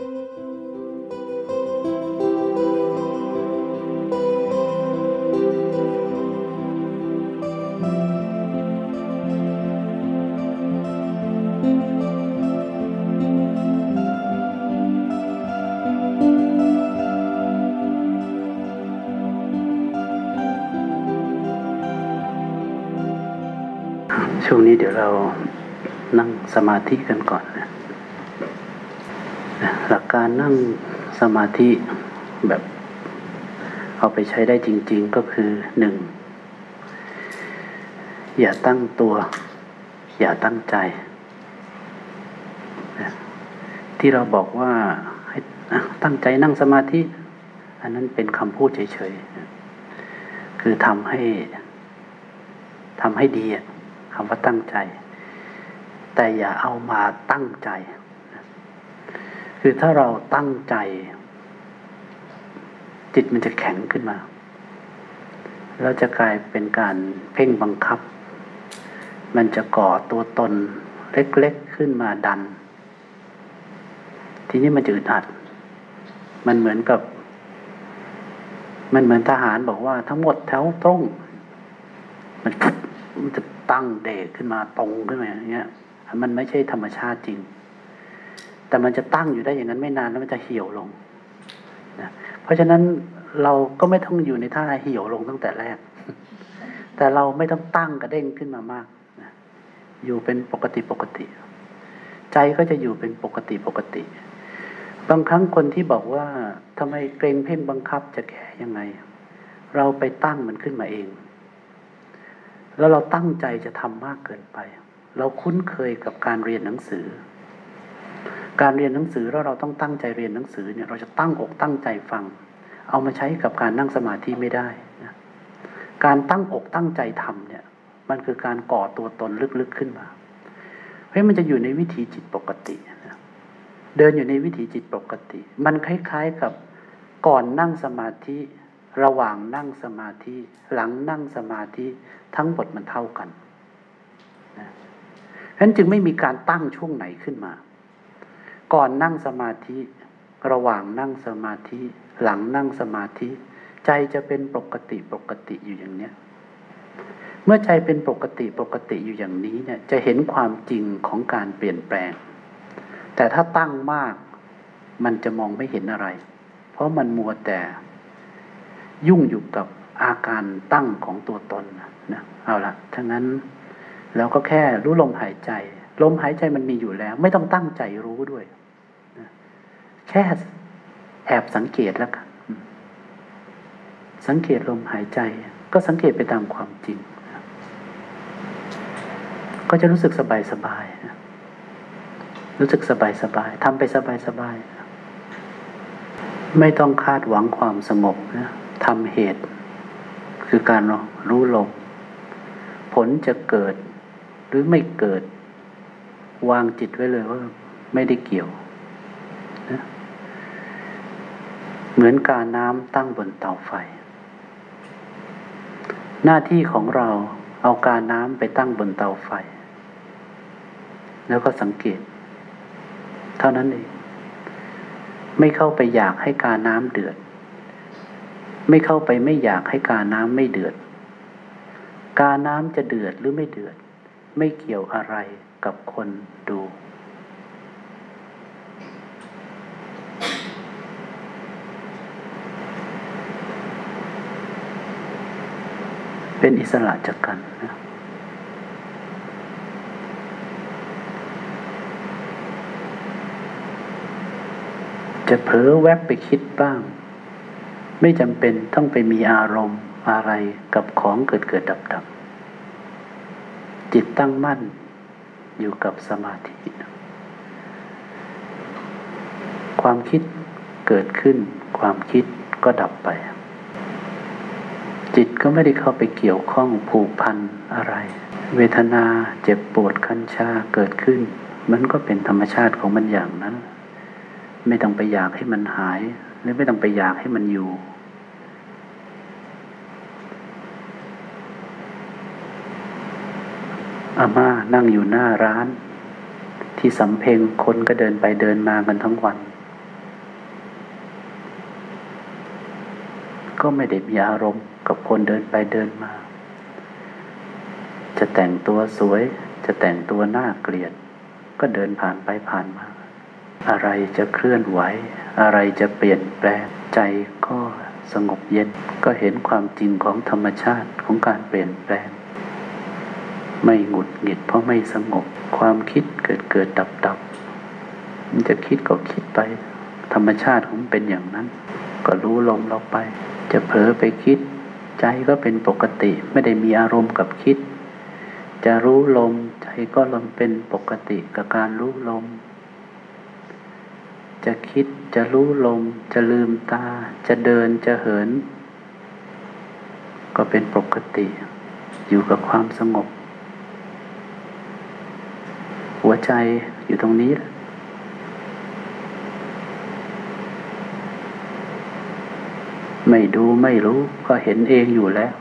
ช่วงนี้เดี๋ยวเรานั่งสมาธิกันก่อนนะ การนั่งสมาธิแบบเอาไปใช้ได้จริง ๆก็คือหนึ่งอย่าตั้งตัว อย่าตั้งใจ ที่เราบอกว่าให้ตั้งใจนั่งสมาธิ อันนั้นเป็นคำพูดเฉยๆคือทำให้ทำให้ดีคำว่าตั้งใจ แต่อย่าเอามาตั้งใจ คือถ้าเราตั้งใจ จิตมันจะแข็งขึ้นมา แล้วจะกลายเป็นการเพ่งบังคับ มันจะก่อตัวตนเล็กๆขึ้นมาดัน ทีนี้มันจะอึดอัด มันเหมือนกับ มันเหมือนทหารบอกว่าทั้งหมดแถวตรง มันมันจะตั้งเดกขึ้นมาตรงขึ้นมาอย่างเงี้ย มันไม่ใช่ธรรมชาติจริง แต่มันจะตั้งอยู่ได้อย่างนั้นไม่นานแล้วมันจะเหี่ยวลงนะเพราะฉะนั้นเราก็ไม่ต้องอยู่ในท่าเหี่ยวลงตั้งแต่แรก แต่เราไม่ต้องตั้งกระเด้งขึ้นมามากนะอยู่เป็นปกติปกติ ใจก็จะอยู่เป็นปกติปกติ บางครั้งคนที่บอกว่าทำไมเกรงเพ่งบังคับจะแก้ยังไง เราไปตั้งมันขึ้นมาเอง แล้วเราตั้งใจจะทำมากเกินไป เราคุ้นเคยกับการเรียนหนังสือ การเรียนหนังสือแล้วเราต้องตั้งใจเรียนหนังสือเนี่ยเราจะตั้งอกตั้งใจฟัง เอามาใช้กับการนั่งสมาธิไม่ได้นะการตั้งอกตั้งใจทำเนี่ย มันคือการก่อตัวตนลึกๆขึ้นมาเพราะมันจะอยู่ในวิถีจิตปกตินะเดินอยู่ในวิถีจิตปกติ มันคล้ายๆกับก่อนนั่งสมาธิ ระหว่างนั่งสมาธิ หลังนั่งสมาธิทั้งหมดมันเท่ากันนะฉะนั้นจึงไม่มีการตั้งช่วงไหนขึ้นมา ก่อนนั่งสมาธิ ระหว่างนั่งสมาธิ หลังนั่งสมาธิ ใจจะเป็นปกติปกติอยู่อย่างเนี้ยเมื่อใจเป็นปกติปกติอยู่อย่างนี้เนี่ย จะเห็นความจริงของการเปลี่ยนแปลง แต่ถ้าตั้งมาก มันจะมองไม่เห็นอะไร เพราะมันมัวแต่ยุ่งอยู่กับอาการตั้งของตัวตนนะเอาละทั้งนั้นเราก็แค่รู้ลมหายใจ ลมหายใจมันมีอยู่แล้ว ไม่ต้องตั้งใจรู้ด้วย แค่แอบสังเกตแล้วกันสังเกตลมหายใจ ก็สังเกตไปตามความจริง ก็จะรู้สึกสบายสบายรู้สึกสบายสบายทำไปสบายสบายไม่ต้องคาดหวังความสงบนะทำเหตุ คือการรู้ลมผลจะเกิดหรือไม่เกิด วางจิตไว้เลยว่า ไม่ได้เกี่ยวนะ เหมือนการน้ำตั้งบนเตาไฟ หน้าที่ของเราเอาการน้ำไปตั้งบนเตาไฟ แล้วก็สังเกต เท่านั้นเอง ไม่เข้าไปอยากให้การน้ำเดือด ไม่เข้าไปไม่อยากให้การน้ำไม่เดือด กาน้ำจะเดือดหรือไม่เดือด ไม่เกี่ยวอะไรกับคนดู เป็นอิสระจากกันนะจะเผลอแวบไปคิดบ้าง ไม่จำเป็นต้องไปมีอารมณ์อะไรกับของเกิดเกิดดับดับจิตตั้งมั่นอยู่กับสมาธิ ความคิดเกิดขึ้น ความคิดก็ดับไป จิตก็ไม่ได้เข้าไปเกี่ยวข้องผูกพันอะไร เวทนาเจ็บปวดคันชาเกิดขึ้น มันก็เป็นธรรมชาติของมันอย่างนั้น ไม่ต้องไปอยากให้มันหาย หรือไม่ต้องไปอยากให้มันอยู่ อาม่านั่งอยู่หน้าร้าน ที่สำเพ็งคนก็เดินไปเดินมากันทั้งวัน ก็ไม่ได้มีอารมณ์กับคนเดินไปเดินมา จะแต่งตัวสวย จะแต่งตัวน่าเกลียด ก็เดินผ่านไปผ่านมา อะไรจะเคลื่อนไหว อะไรจะเปลี่ยนแปลงใจก็สงบเย็นก็เห็นความจริงของธรรมชาติของการเปลี่ยนแปลง ไม่หงุดหงิดเพราะไม่สงบความคิดเกิดเกิดดับดับมันจะคิดก็คิดไป ธรรมชาติของเป็นอย่างนั้น ก็รู้ลมเราไป จะเผลอไปคิด ใจก็เป็นปกติไม่ได้มีอารมณ์กับคิด จะรู้ลมใจก็ลมเป็นปกติกับการรู้ลม จะคิดจะรู้ลม จะลืมตา จะเดินจะเหิน ก็เป็นปกติ อยู่กับความสงบ หัวใจอยู่ตรงนี้แหละ ไม่ดูไม่รู้ก็เห็นเองอยู่แล้ว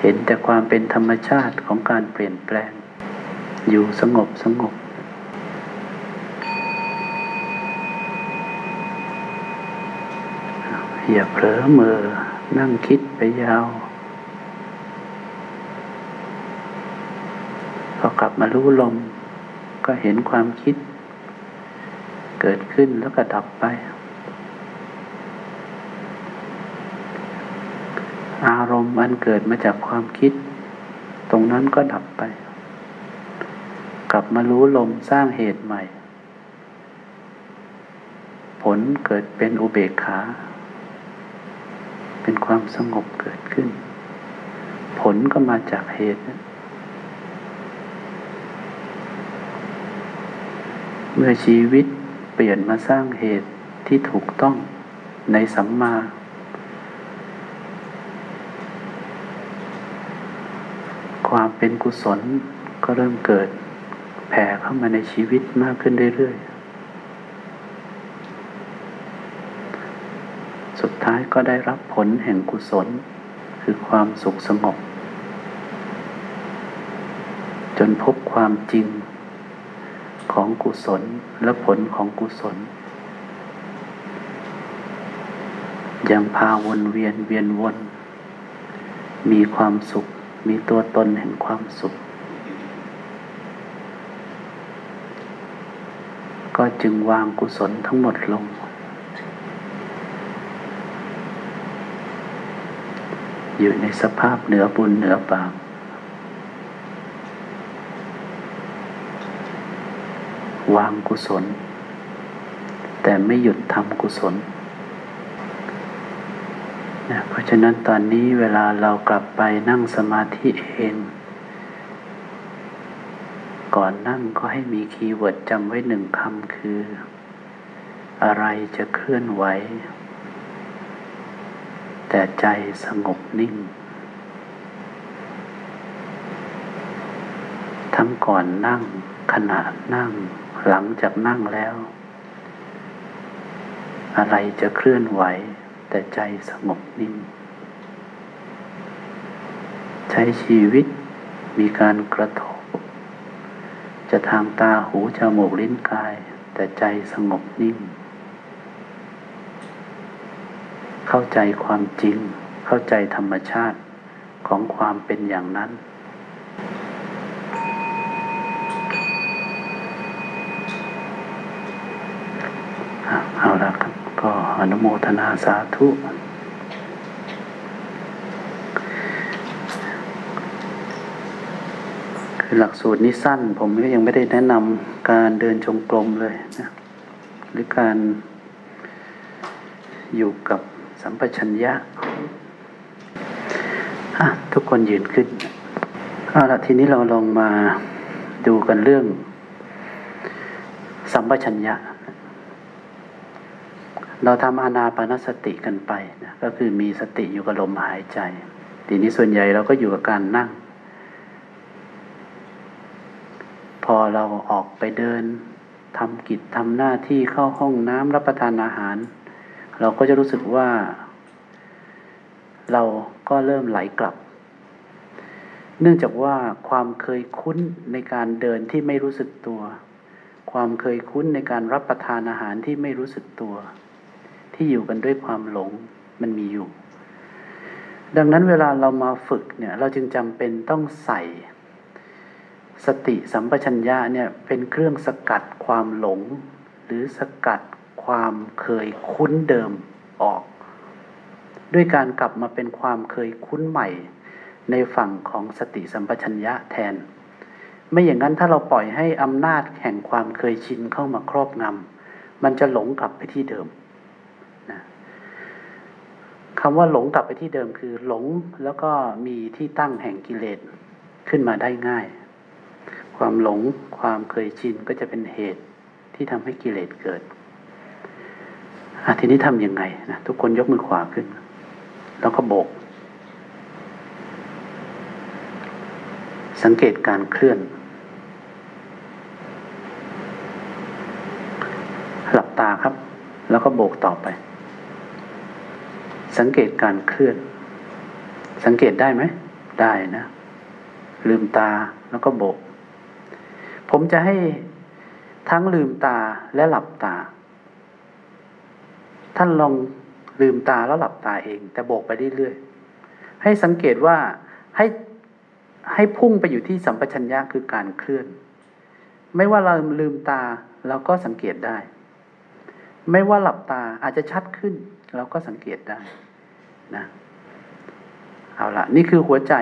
เห็นแต่ความเป็นธรรมชาติของการเปลี่ยนแปลง อยู่สงบสงบ อย่าเผลอเมอนั่งคิดไปยาวพอกลับมารู้ลม ก็เห็นความคิด เกิดขึ้นแล้วก็ดับไป อารมณ์อันเกิดมาจากความคิด ตรงนั้นก็ดับไป กลับมารู้ลมสร้างเหตุใหม่ ผลเกิดเป็นอุเบกขา เป็นความสงบเกิดขึ้น ผลก็มาจากเหตุ เมื่อชีวิตเปลี่ยนมาสร้างเหตุที่ถูกต้องในสัมมา ความเป็นกุศลก็เริ่มเกิดแผ่เข้ามาในชีวิตมากขึ้นเรื่อยๆ สุดท้ายก็ได้รับผลแห่งกุศล คือความสุขสงบ จนพบความจริงของกุศลและผลของกุศล ยังพาวนเวียนเวียนวน มีความสุข มีตัวตนแห่งความสุข ก็จึงวางกุศลทั้งหมดลง อยู่ในสภาพเหนือบุญเหนือบาปวางกุศล แต่ไม่หยุดทำกุศล เพราะฉะนั้นตอนนี้เวลาเรากลับไปนั่งสมาธิเอง ก่อนนั่งก็ให้มี keyword จำไว้หนึ่งคำคือ อะไรจะเคลื่อนไหว แต่ใจสงบนิ่ง ทั้งก่อนนั่งขณะนั่งหลังจากนั่งแล้ว อะไรจะเคลื่อนไหว แต่ใจสงบนิ่ง ใช้ชีวิตมีการกระทบ จะทางตาหูจมูกลิ้นกาย แต่ใจสงบนิ่ง เข้าใจความจริง เข้าใจธรรมชาติของความเป็นอย่างนั้น เอาละ อนุโมทนาสาธุ คือหลักสูตรนี้สั้น ผมก็ยังไม่ได้แนะนำการเดินชงกลมเลยนะหรือการอยู่กับสัมปชัญญะทุกคนยืนขึ้นเอาละทีนี้เราลองมาดูกันเรื่อง สัมปชัญญะ เราทำอานาปานสติกันไปนะก็คือมีสติอยู่กับลมหายใจ ทีนี้ส่วนใหญ่เราก็อยู่กับการนั่ง พอเราออกไปเดินทำกิจทำหน้าที่เข้าห้องน้ำรับประทานอาหาร เราก็จะรู้สึกว่า เราก็เริ่มไหลกลับ เนื่องจากว่าความเคยคุ้นในการเดินที่ไม่รู้สึกตัว ความเคยคุ้นในการรับประทานอาหารที่ไม่รู้สึกตัว ที่อยู่กันด้วยความหลงมันมีอยู่ ดังนั้นเวลาเรามาฝึกเนี่ย เราจึงจำเป็นต้องใส่ สติสัมปชัญญะเนี่ยเป็นเครื่องสกัดความหลง หรือสกัดความเคยคุ้นเดิมออก ด้วยการกลับมาเป็นความเคยคุ้นใหม่ ในฝั่งของสติสัมปชัญญะแทน ไม่อย่างนั้นถ้าเราปล่อยให้อำนาจแห่งความเคยชินเข้ามาครอบงำมันจะหลงกลับไปที่เดิม คำว่าหลงกลับไปที่เดิมคือหลงแล้วก็มีที่ตั้งแห่งกิเลสขึ้นมาได้ง่าย ความหลงความเคยชินก็จะเป็นเหตุที่ทำให้กิเลสเกิดทีนี้ทำยังไงนะทุกคนยกมือขวาขึ้น แล้วก็โบก สังเกตการเคลื่อน หลับตาครับ แล้วก็โบกต่อไป สังเกตการเคลื่อน สังเกตได้ไหม ได้นะ ลืมตาแล้วก็โบก ผมจะให้ทั้งลืมตาและหลับตา ท่านลองลืมตาแล้วหลับตาเอง แต่โบกไปเรื่อยๆให้สังเกตว่าให้ให้พุ่งไปอยู่ที่สัมปชัญญะคือการเคลื่อน ไม่ว่าเราลืมตาเราก็สังเกตได้ ไม่ว่าหลับตาอาจจะชัดขึ้น เราก็สังเกตได้ นะเอาละนี่คือหัวใจ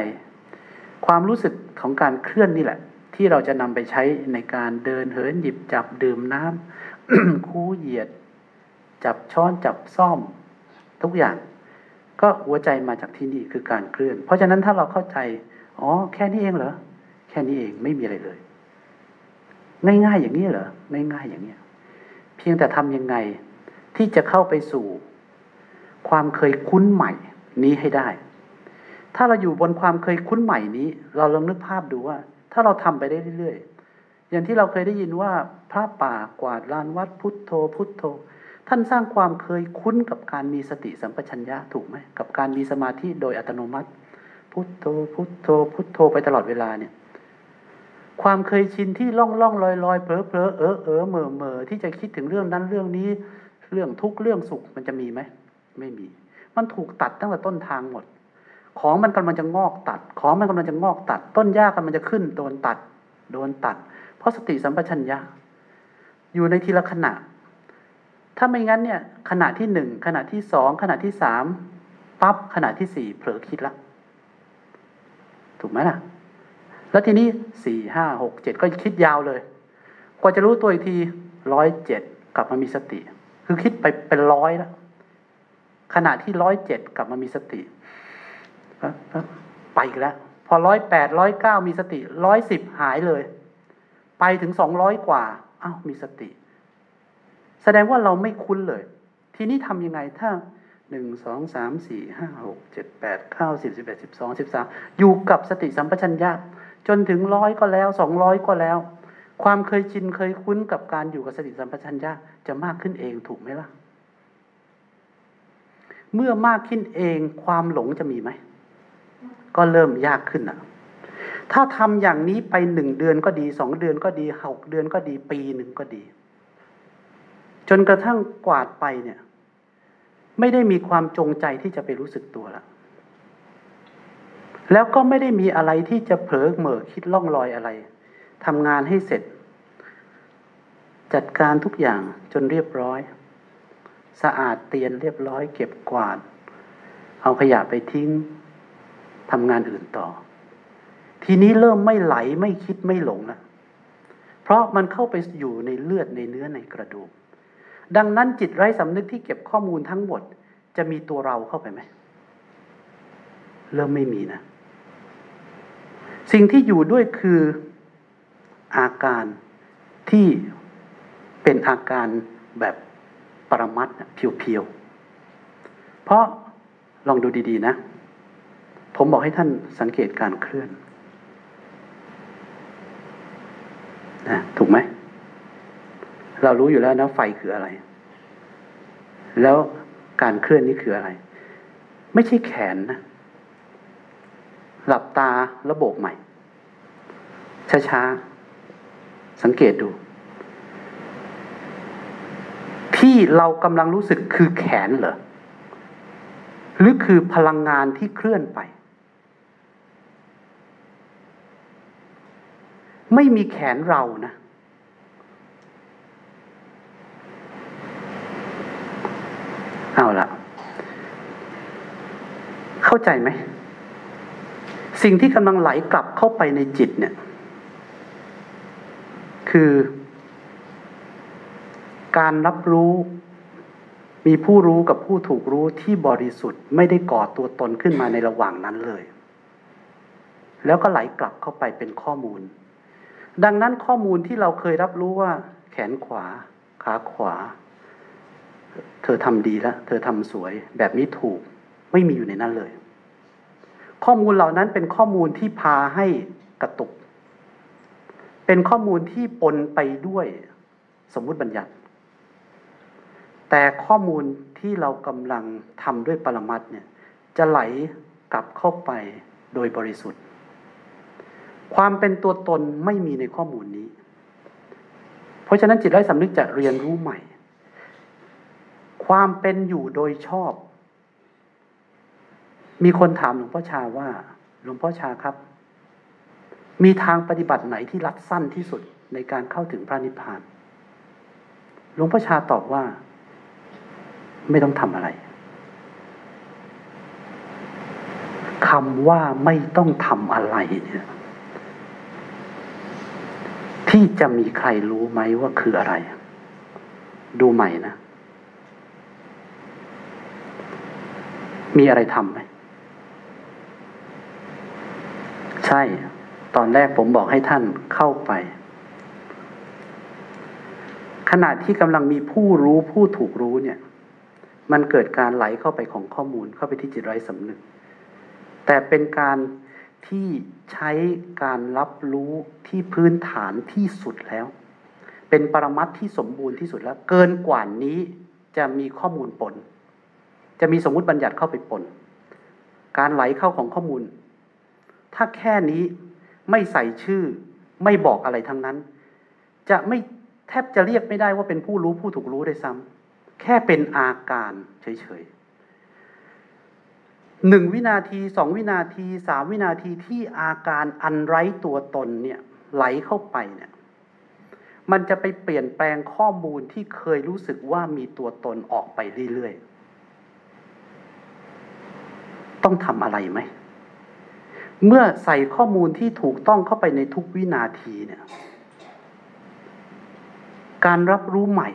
ความรู้สึกของการเคลื่อนนี่แหละ ที่เราจะนำไปใช้ในการเดินเหินหยิบจับดื่มน้ำคูเหยียด จับช้อนจับซ่อม ทุกอย่าง ก็หัวใจมาจากที่นี่คือการเคลื่อน เพราะฉะนั้นถ้าเราเข้าใจอ๋อแค่นี้เองเหรอแค่นี้เองไม่มีอะไรเลย ง่ายๆอย่างนี้เหรอง่ายๆอย่างนี้เพียงแต่ทำยังไงที่จะเข้าไปสู่ ความเคยคุ้นใหม่นี้ให้ได้ ถ้าเราอยู่บนความเคยคุ้นใหม่นี้ เราลองนึกภาพดูว่า ถ้าเราทำไปได้เรื่อยๆ อย่างที่เราเคยได้ยินว่าพระป่ากวาดลานวัดพุทโธ พุทโธ ท่านสร้างความเคยคุ้นกับการมีสติสัมปชัญญะถูกไหมกับการมีสมาธิโดยอัตโนมัติ พุทโธ พุทโธ พุทโธไปตลอดเวลาเนี่ยความเคยชินที่ล่องล่องลอยลอยเผลอเผลอเออเออเมื่อเมื่อที่จะคิดถึงเรื่องนั้นเรื่องนี้ เรื่องทุกเรื่องสุขมันจะมีไหม ไม่มี มันถูกตัดตั้งแต่ต้นทางหมด ของมันกำลังจะงอกตัด ของมันกำลังจะงอกตัด ต้นหญ้ากำลังจะขึ้นโดนตัด โดนตัด เพราะสติสัมปชัญญะ อยู่ในทีละขณะ ถ้าไม่งั้นเนี่ย ขณะที่หนึ่งขณะที่สองขณะที่สามปั๊บขณะที่สี่เผลอคิดละถูกไหมล่ะ แล้วทีนี้สี่ห้าหกเจ็ดก็คิดยาวเลย กว่าจะรู้ตัวอีกทีร้อยเจ็ดกลับมามีสติ คือคิดไปเป็นร้อยแล้ว ขณะที่ร้อยเจ็ดกลับมามีสติ ไปอีกแล้ว พอร้อยแปดร้อยเก้ามีสติร้อยสิบหายเลย ไปถึงสองร้อยกว่าอ้าวมีสติ แสดงว่าเราไม่คุ้นเลย ทีนี้ทำยังไงถ้าหนึ่งสองสามสี่ห้าหกเจ็ดแปดเก้าสิบสิบเอ็ดสิบสองสิบสามอยู่กับสติสัมปชัญญะจนถึงร้อยก็แล้วสองร้อยก็แล้ว ความเคยชินเคยคุ้นกับการอยู่กับสติสัมปชัญญะจะมากขึ้นเองถูกไหมล่ะ เมื่อมากขึ้นเองความหลงจะมีไหม ก็เริ่มยากขึ้นอะ ถ้าทำอย่างนี้ไปหนึ่งเดือนก็ดีสองเดือนก็ดีหกเดือนก็ดีปีหนึ่งก็ดี จนกระทั่งกวาดไปเนี่ย ไม่ได้มีความจงใจที่จะไปรู้สึกตัวแล้วแล้วก็ไม่ได้มีอะไรที่จะเผลอเหม่อคิดล่องลอยอะไรทำงานให้เสร็จ จัดการทุกอย่างจนเรียบร้อย สะอาดเตียนเรียบร้อยเก็บกวาด เอาขยะไปทิ้งทำงานอื่นต่อ ทีนี้เริ่มไม่ไหลไม่คิดไม่หลงแล้วเพราะมันเข้าไปอยู่ในเลือดในเนื้อในกระดูก ดังนั้นจิตไร้สำนึกที่เก็บข้อมูลทั้งหมด จะมีตัวเราเข้าไปไหมเริ่มไม่มีนะ สิ่งที่อยู่ด้วยคืออาการที่เป็นอาการแบบ ปรมัตเพียวๆ เพราะลองดูดีๆนะ ผมบอกให้ท่านสังเกตการเคลื่อนนะถูกไหม เรารู้อยู่แล้วนะไฟคืออะไร แล้วการเคลื่อนนี่คืออะไร ไม่ใช่แขนนะ หลับตาแล้วโบใหม่ ช้าๆ สังเกตดู ที่ ที่เรากำลังรู้สึกคือแขนเหรอหรือคือพลังงานที่เคลื่อนไป ไม่มีแขนเรานะ เอาละเข้าใจไหม สิ่งที่กำลังไหลกลับเข้าไปในจิตเนี่ย คือ การรับรู้ มีผู้รู้กับผู้ถูกรู้ที่บริสุทธิ์ไม่ได้ก่อตัวตนขึ้นมาในระหว่างนั้นเลย แล้วก็ไหลกลับเข้าไปเป็นข้อมูล ดังนั้นข้อมูลที่เราเคยรับรู้ว่า แขนขวา ขาขวา เธอทำดีแล้วเธอทำสวย แบบนี้ถูกไม่มีอยู่ในนั้นเลย ข้อมูลเหล่านั้นเป็นข้อมูลที่พาให้กระตุก เป็นข้อมูลที่ปนไปด้วยสมมุติบัญญัติ แต่ข้อมูลที่เรากำลังทำด้วยปรมัตเนี่ยจะไหลกลับเข้าไปโดยบริสุทธิ์ ความเป็นตัวตนไม่มีในข้อมูลนี้ เพราะฉะนั้นจิตไร้สำนึกจะเรียนรู้ใหม่ ความเป็นอยู่โดยชอบ มีคนถามหลวงพ่อชาว่า หลวงพ่อชาครับ มีทางปฏิบัติไหนที่รัดสั้นที่สุดในการเข้าถึงพระนิพพาน หลวงพ่อชาตอบว่า ไม่ต้องทำอะไรคำว่าไม่ต้องทำอะไรเนี่ย ที่จะมีใครรู้ไหมว่าคืออะไร ดูใหม่นะ มีอะไรทำไหม ใช่ ตอนแรกผมบอกให้ท่านเข้าไป ขณะที่กำลังมีผู้รู้ผู้ถูกรู้เนี่ย มันเกิดการไหลเข้าไปของข้อมูลเข้าไปที่จิตไร้สำนึก แต่เป็นการที่ใช้การรับรู้ที่พื้นฐานที่สุดแล้ว เป็นปรมัตที่สมบูรณ์ที่สุดแล้ว เกินกว่านี้จะมีข้อมูลปน จะมีสมมติบัญญัติเข้าไปปน การไหลเข้าของข้อมูล ถ้าแค่นี้ไม่ใส่ชื่อไม่บอกอะไรทั้งนั้น จะไม่แทบจะเรียกไม่ได้ว่าเป็นผู้รู้ผู้ถูกรู้ได้ซ้ำ แค่เป็นอาการเฉยๆหนึ่งวินาทีสองวินาทีสามวินาทีที่อาการอันไร้ตัวตนเนี่ยไหลเข้าไปเนี่ยมันจะไปเปลี่ยนแปลงข้อมูลที่เคยรู้สึกว่ามีตัวตนออกไปเรื่อยๆ ต้องทำอะไรไหม เมื่อใส่ข้อมูลที่ถูกต้องเข้าไปในทุกวินาทีเนี่ย การรับรู้ใหม่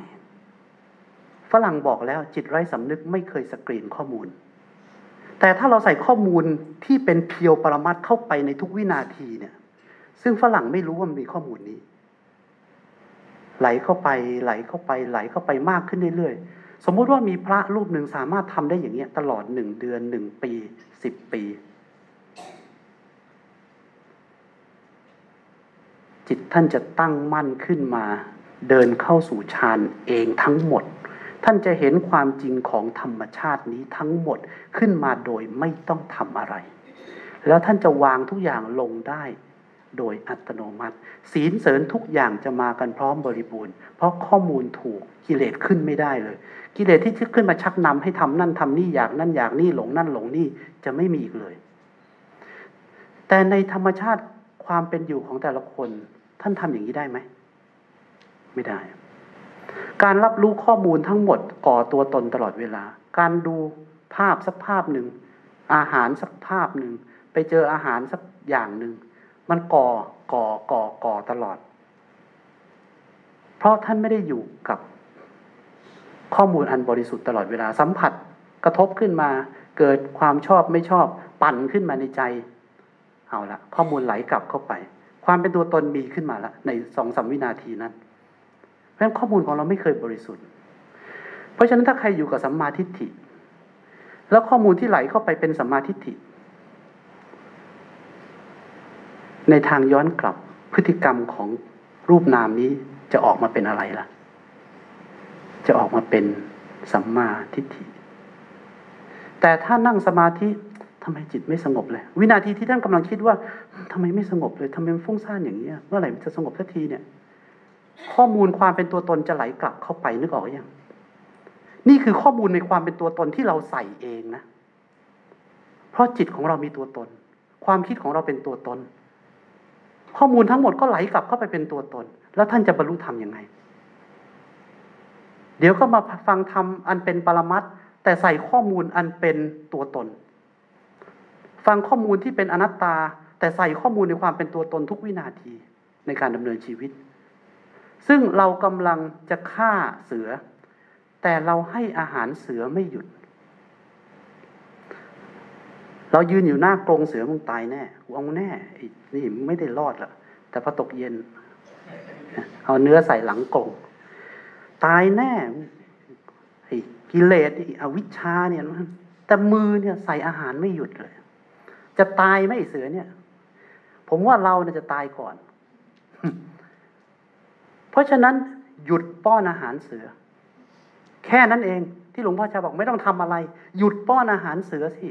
ฝรั่งบอกแล้วจิตไร้สำนึกไม่เคยสกรีนข้อมูล แต่ถ้าเราใส่ข้อมูลที่เป็นเพียวปรมัตเข้าไปในทุกวินาทีเนี่ย ซึ่งฝรั่งไม่รู้ว่ามีข้อมูลนี้ ไหลเข้าไปไหลเข้าไปไหลเข้าไปมากขึ้นเรื่อยๆ สมมุติว่ามีพระรูปหนึ่งสามารถทำได้อย่างเงี้ยตลอดหนึ่งเดือนหนึ่งปีสิบปี จิตท่านจะตั้งมั่นขึ้นมาเดินเข้าสู่ฌานเองทั้งหมด ท่านจะเห็นความจริงของธรรมชาตินี้ทั้งหมดขึ้นมาโดยไม่ต้องทำอะไร แล้วท่านจะวางทุกอย่างลงได้ โดยอัตโนมัติ ศีลเสริญทุกอย่างจะมากันพร้อมบริบูรณ์ เพราะข้อมูลถูกกิเลสขึ้นไม่ได้เลย กิเลสที่ขึ้นมาชักนำให้ทำนั่นทำนี่อยากนั่นอยากนี่หลงนั่นหลงนี่จะไม่มีอีกเลย แต่ในธรรมชาติความเป็นอยู่ของแต่ละคน ท่านทำอย่างนี้ได้ไหมไม่ได้ การรับรู้ข้อมูลทั้งหมดก่อตัวตนตลอดเวลา การดูภาพสักภาพหนึ่ง อาหารสักภาพหนึ่ง ไปเจออาหารสักอย่างหนึ่ง มันก่อ ก่อ ก่อ ก่อตลอด เพราะท่านไม่ได้อยู่กับข้อมูลอันบริสุทธิ์ตลอดเวลาสัมผัสกระทบขึ้นมา เกิดความชอบไม่ชอบ ปั่นขึ้นมาในใจ เอาละข้อมูลไหลกลับเข้าไป ความเป็นตัวตนมีขึ้นมาแล้วในสองสามวินาทีนั้น นั้นข้อมูลของเราไม่เคยบริสุทธิ์ เพราะฉะนั้นถ้าใครอยู่กับสัมมาทิฏฐิ แล้วข้อมูลที่ไหลเข้าไปเป็นสัมมาทิฏฐิ ในทางย้อนกลับพฤติกรรมของรูปนามนี้จะออกมาเป็นอะไรล่ะ จะออกมาเป็นสัมมาทิฏฐิ แต่ถ้านั่งสมาธิทำไมจิตไม่สงบเลย วินาทีที่ท่านกำลังคิดว่าทำไมไม่สงบเลยทำไมมันฟุ้งซ่านอย่างนี้เมื่อไหร่มันจะสงบสักทีเนี่ย ข้อมูลความเป็นตัวตนจะไหลกลับเข้าไปนึกออกอยังนี่คือข้อมูลในความเป็นตัวตนที่เราใส่เองนะ เพราะจิตของเรามีตัวตน ความคิดของเราเป็นตัวตน ข้อมูลทั้งหมดก็ไหลกลับเข้าไปเป็นตัวตน แล้วท่านจะบรรลุธรรมยังไง เดี๋ยวก็มาฟังธรรมอันเป็นปรมัตถ์แต่ใส่ข้อมูลอันเป็นตัวตน ฟังข้อมูลที่เป็นอนัตตา แต่ใส่ข้อมูลในความเป็นตัวตนทุกวินาทีในการดำเนินชีวิต ซึ่งเรากำลังจะฆ่าเสือ แต่เราให้อาหารเสือไม่หยุด เรายืนอยู่หน้ากรงเสือมึงตายแน่กูเอาแน่ไอ้นี่ไม่ได้รอดหรอกแต่พอตกเย็น เอาเนื้อใส่หลังกรงตายแน่กิเลสอวิชชาเนี่ยมันแต่มือเนี่ยใส่อาหารไม่หยุดเลย จะตายไหมไอ้เสือเนี่ย ผมว่าเราเนี่ยจะตายก่อน เพราะฉะนั้นหยุดป้อนอาหารเสือ แค่นั้นเองที่หลวงพ่อชาบอกไม่ต้องทำอะไร หยุดป้อนอาหารเสือสิ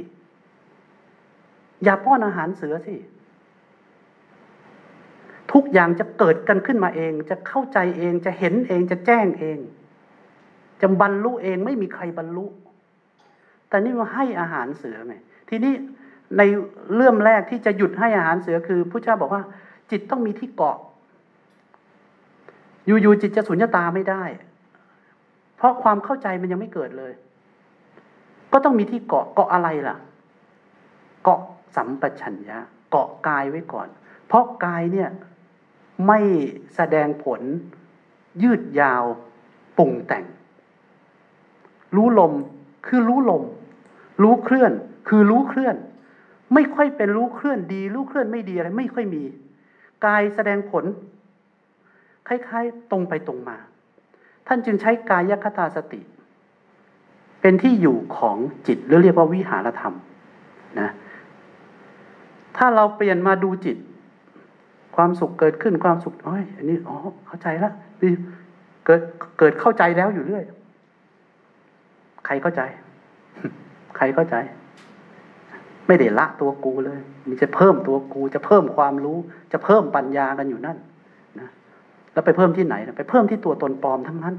อย่าป้อนอาหารเสือสิ ทุกอย่างจะเกิดกันขึ้นมาเอง จะเข้าใจเองจะเห็นเองจะแจ้งเองจะบรรลุเองไม่มีใครบรรลุ แต่นี่มาให้อาหารเสือไงทีนี้ในเรื่องแรกที่จะหยุดให้อาหารเสือคือพระเจ้าบอกว่า จิตต้องมีที่เกาะ อยู่ๆจิตจะสุญญตาไม่ได้ เพราะความเข้าใจมันยังไม่เกิดเลย ก็ต้องมีที่เกาะเกาะอะไรล่ะ เกาะสัมปชัญญะ เกาะกายไว้ก่อน เพราะกายเนี่ยไม่แสดงผลยืดยาวปรุงแต่ง รู้ลมคือรู้ลม รู้เคลื่อน คือรู้เคลื่อน ไม่ค่อยเป็นรู้เคลื่อนดี รู้เคลื่อนไม่ดีอะไร ไม่ค่อยมี กายแสดงผล คล้ายๆ ตรงไปตรงมา ท่านจึงใช้กายคตาสติ เป็นที่อยู่ของจิตหรือเรียกว่าวิหารธรรมนะถ้าเราเปลี่ยนมาดูจิต ความสุขเกิดขึ้นความสุขอ๋อยอันนี้อ๋อเข้าใจแล้วเกิดเกิดเข้าใจแล้วอยู่เรื่อย ใครเข้าใจ ใครเข้าใจ ไม่ได้ละตัวกูเลย มันจะเพิ่มตัวกู จะเพิ่มความรู้ จะเพิ่มปัญญากันอยู่นั่น แล้วไปเพิ่มที่ไหนนะไปเพิ่มที่ตัวตนปลอมทั้งนั้น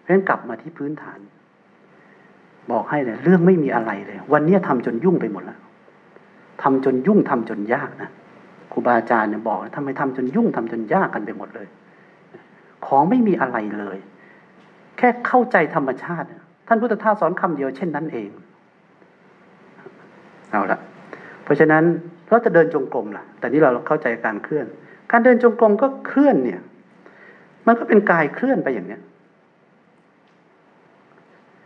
เพราะฉะนั้นกลับมาที่พื้นฐาน บอกให้เลยเรื่องไม่มีอะไรเลย วันนี้ทำจนยุ่งไปหมดแล้วทำจนยุ่งทำจนยากนะครูบาอาจารย์เนี่ยบอกทำไมทำจนยุ่งทำจนยากกันไปหมดเลย ของไม่มีอะไรเลย แค่เข้าใจธรรมชาติ ท่านพุทธทาสสอนคำเดียวเช่นนั้นเอง เอาละเพราะฉะนั้นเราจะเดินจงกรมล่ะ แต่นี้เราเข้าใจการเคลื่อน การเดินจงกรมก็เคลื่อนเนี่ย มันก็เป็นกายเคลื่อนไปอย่างเนี้ย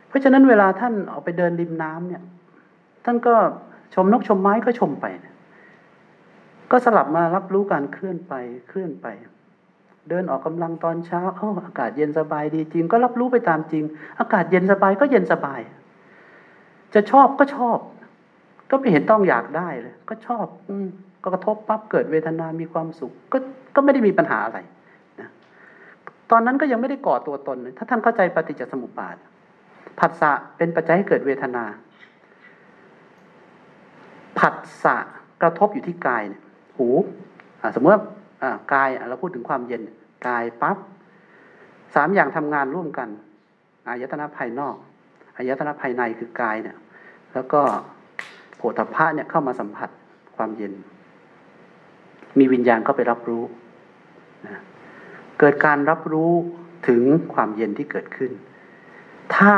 เพราะฉะนั้นเวลาท่านออกไปเดินริมน้ำเนี่ย ท่านก็ชมนกชมไม้ก็ชมไป ก็สลับมารับรู้การเคลื่อนไปเคลื่อนไป เดินออกกำลังตอนเช้าเอออากาศเย็นสบายดีจริง ก็รับรู้ไปตามจริง อากาศเย็นสบายก็เย็นสบาย จะชอบก็ชอบ ก็ไม่เห็นต้องอยากได้เลย ก็ชอบ อื ก็กระทบปั๊บเกิดเวทนา มีความสุข ก็ก็ไม่ได้มีปัญหาอะไรนะตอนนั้นก็ยังไม่ได้ก่อตัวตน ถ้าท่านเข้าใจปฏิจจสมุปบาทผัสสะเป็นปัจจัยให้เกิดเวทนาผัสสะกระทบอยู่ที่กายเนี่ยหูสมมติว่ากายเราพูดถึงความเย็นกายปั๊บสามอย่างทำงานร่วมกันอายตนะภายนอกอายตนะภายในคือกายเนี่ย แล้วก็โผฏฐะเนี่ยเข้ามาสัมผัสความเย็น มีวิญญาณเข้าไปรับรู้นะเกิดการรับรู้ถึงความเย็นที่เกิดขึ้น ถ้า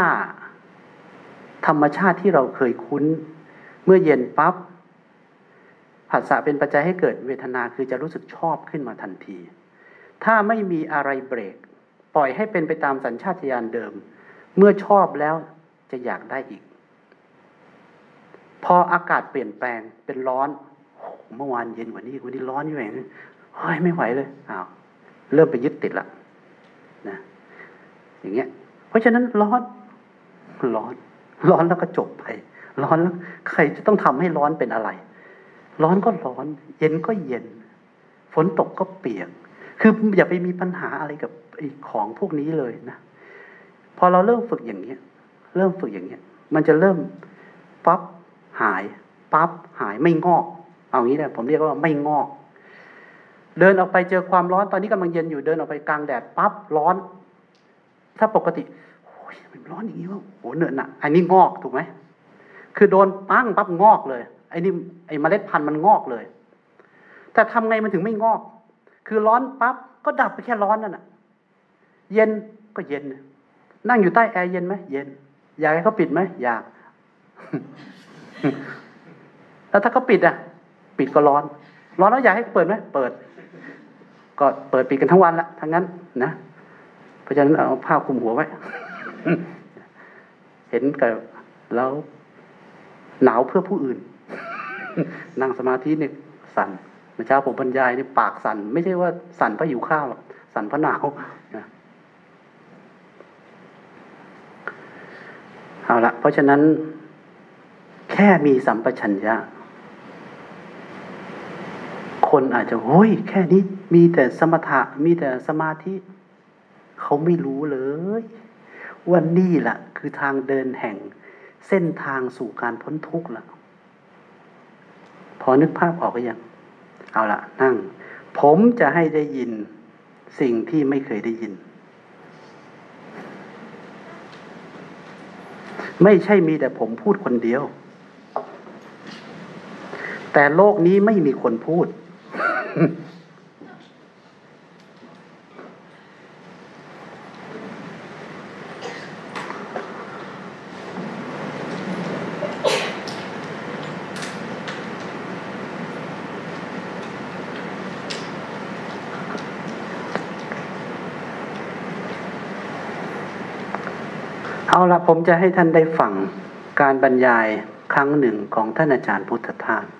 ธรรมชาติที่เราเคยคุ้น เมื่อเย็นปับ๊บผัสสะเป็นปัจจัยให้เกิดเวทนาคือจะรู้สึกชอบขึ้นมาทันที ถ้าไม่มีอะไรเบรก ปล่อยให้เป็นไปตามสัญชาตญาณเดิม เมื่อชอบแล้วจะอยากได้อีก พออากาศเปลี่ยนแปลงเป็นร้อน เมื่อวานเย็นกว่านี้วันนี้ร้อนอยู่เองเฮ้ยไม่ไหวเลยอ้าวเริ่มไปยึดติดละนะอย่างเงี้ย เพราะฉะนั้นร้อนร้อน ร้อนแล้วก็จบไป ร้อนแล้วใครจะต้องทำให้ร้อนเป็นอะไร ร้อนก็ร้อน เย็นก็เย็น ฝนตกก็เปียก คืออย่าไปมีปัญหาอะไรกับไอ้ของพวกนี้เลยนะ พอเราเริ่มฝึกอย่างเงี้ย เริ่มฝึกอย่างเงี้ย มันจะเริ่มปั๊บหายปั๊บหายไม่งอก เอางี้นะผมเรียกว่าไม่งอก เดินออกไปเจอความร้อนตอนนี้กำลังเย็นอยู่เดินออกไปกลางแดดปั๊บร้อน ถ้าปกติโอ้ยมันร้อนอย่างนี้วะโอ้เหนื่อยหนักอันนี้งอกถูกไหมคือโดนปั้งปั๊บงอกเลยไอ้นี่ไอ้เมล็ดพันธุ์มันงอกเลย แต่ทำไงมันถึงไม่งอก คือร้อนปั๊บก็ดับไปแค่ร้อนนั่นแหะเย็นก็เย็น นั่งอยู่ใต้แอร์เย็นไหมเย็น อยากให้เขาปิดไหมอยาก แล้วถ้าเขาปิดอะ ปิดก็ร้อน ร้อนแล้วอยากให้เปิดไหมเปิด ก็เปิดปิดกันทั้งวันละทั้งนั้นนะเพราะฉะนั้นเอาผ้าคลุมหัวไว้ เห็นกับแล้วหนาวเพื่อผู้อื่น นั่งสมาธิเนี่ยสั่นเมื่อเช้าผมบรรยายนี่ปากสั่น ไม่ใช่ว่าสั่นเพราะหิวข้าวหรอกสั่นเพราะหนาวนะเอาละเพราะฉะนั้น แค่มีสัมปชัญญะ คนอาจจะโอ้ยแค่นี้มีแต่สมถะมีแต่สมาธิเขาไม่รู้เลยว่านี่แหละคือทางเดินแห่งเส้นทางสู่การพ้นทุกข์ละพอนึกภาพออกก็ยัง เอาละนั่ง ผมจะให้ได้ยินสิ่งที่ไม่เคยได้ยิน ไม่ใช่มีแต่ผมพูดคนเดียว แต่โลกนี้ไม่มีคนพูด เอาละผมจะให้ท่านได้ฟังการบรรยายครั้งหนึ่งของท่านอาจารย์พุทธทาส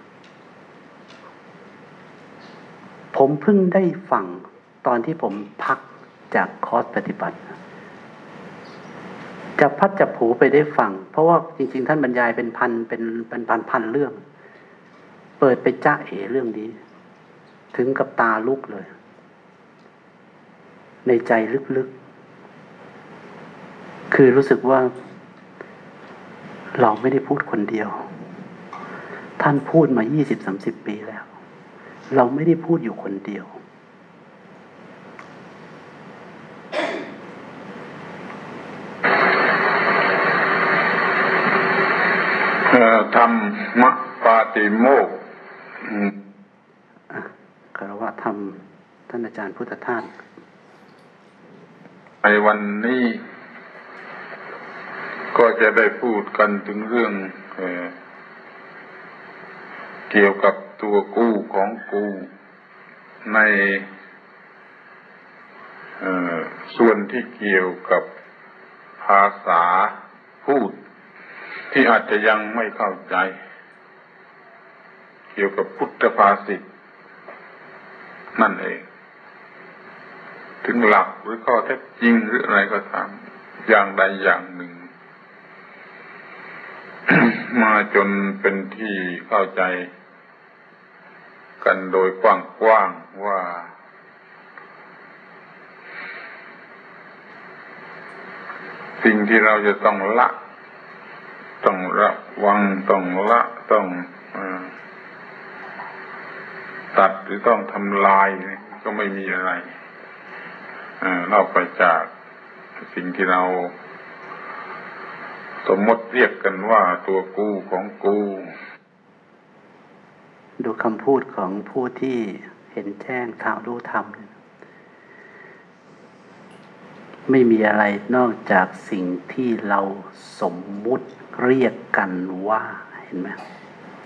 ผมเพิ่งได้ฟังตอนที่ผมพักจากคอร์สปฏิบัติ จะพัดจับผูไปได้ฟัง เพราะว่าจริง ๆ ท่านบรรยายเป็นพันเป็นเป็นพันพันเรื่อง เปิดไปจ้าเอเรื่องนี้ ถึงกับตาลุกเลย ในใจลึกๆ คือรู้สึกว่า เราไม่ได้พูดคนเดียว ท่านพูดมายี่สิบสามสิบปีแล้ว เราไม่ได้พูดอยู่คนเดียว ธรรมปาติโมกข์คารวะธรรม ท่านอาจารย์พุทธทาสในวันนี้ก็จะได้พูดกันถึงเรื่องเออเกี่ยวกับ ตัวกู้ของกูในส่วนที่เกี่ยวกับภาษาพูด ที่อาจจะยังไม่เข้าใจ เกี่ยวกับพุทธภาษิตนั่นเอง ถึงหลักหรือข้อเท็จจริงหรืออะไรก็ตามอย่างใดอย่างหนึ่ง มาจนเป็นที่เข้าใจ กันโดยกว้างๆว่า สิ่งที่เราจะต้องละ ต้องระวังต้องละต้องอตัดหรือต้องทำลายก็ไม่มีอะไรนอกไปจากสิ่งที่เรา สมมติเรียกกันว่าตัวกูของกู ดูคำพูดของผู้ที่เห็นแจ้งทางรู้ธรรม ไม่มีอะไรนอกจากสิ่งที่เราสมมุติเรียกกันว่าเห็นไหม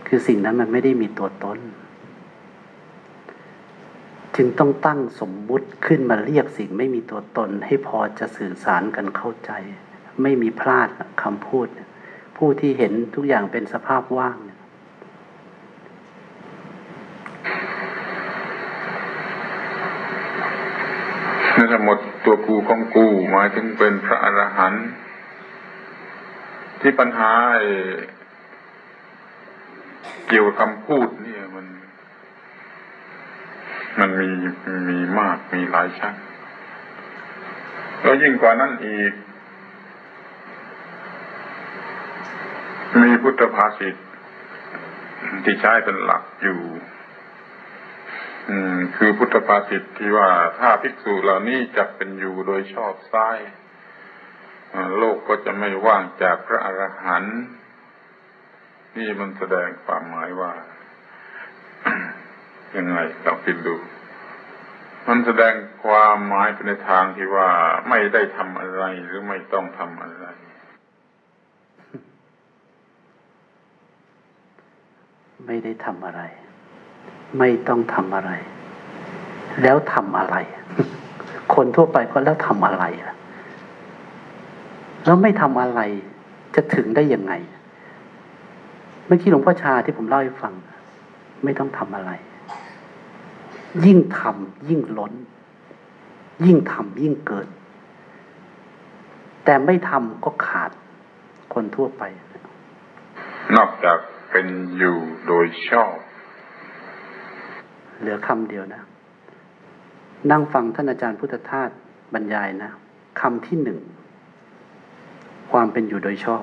คือสิ่งนั้นมันไม่ได้มีตัวตนจึงต้องตั้งสมมุติขึ้นมาเรียกสิ่งไม่มีตัวตนให้พอจะสื่อสารกันเข้าใจ ไม่มีพลาดคำพูด ผู้ที่เห็นทุกอย่างเป็นสภาพว่าง นั่นหมดตัวกูของกูหมายถึงเป็นพระอรหันต์ที่ปัญหาเกี่ยวกับคำพูดเนี่ยมัน มันมีมีมากมีหลายชั้นแล้วยิ่งกว่านั้นอีก มีพุทธภาษิตที่ใช้เป็นหลักอยู่ คือพุทธภาษิตที่ว่าถ้าภิกษุเหล่านี้จะเป็นอยู่โดยชอบซ้ายโลกก็จะไม่ว่างจากพระอรหันต์นี่มันแสดงความหมายว่า ยังไงลองคิดดู มันแสดงความหมายไปในทางที่ว่าไม่ได้ทำอะไรหรือไม่ต้องทำอะไรไม่ได้ทำอะไร ไม่ต้องทำอะไร แล้วทำอะไร คนทั่วไปก็แล้วทำอะไรแล้วไม่ทำอะไร จะถึงได้ยังไง เมื่อกี้หลวงพ่อชาที่ผมเล่าให้ฟัง ไม่ต้องทำอะไร ยิ่งทำยิ่งล้น ยิ่งทำยิ่งเกิด แต่ไม่ทำก็ขาดคนทั่วไป นอกจากเป็นอยู่โดยชอบ เหลือคำเดียวนะ นั่งฟังท่านอาจารย์พุทธทาสบรรยายนะคำที่หนึ่ง ความเป็นอยู่โดยชอบ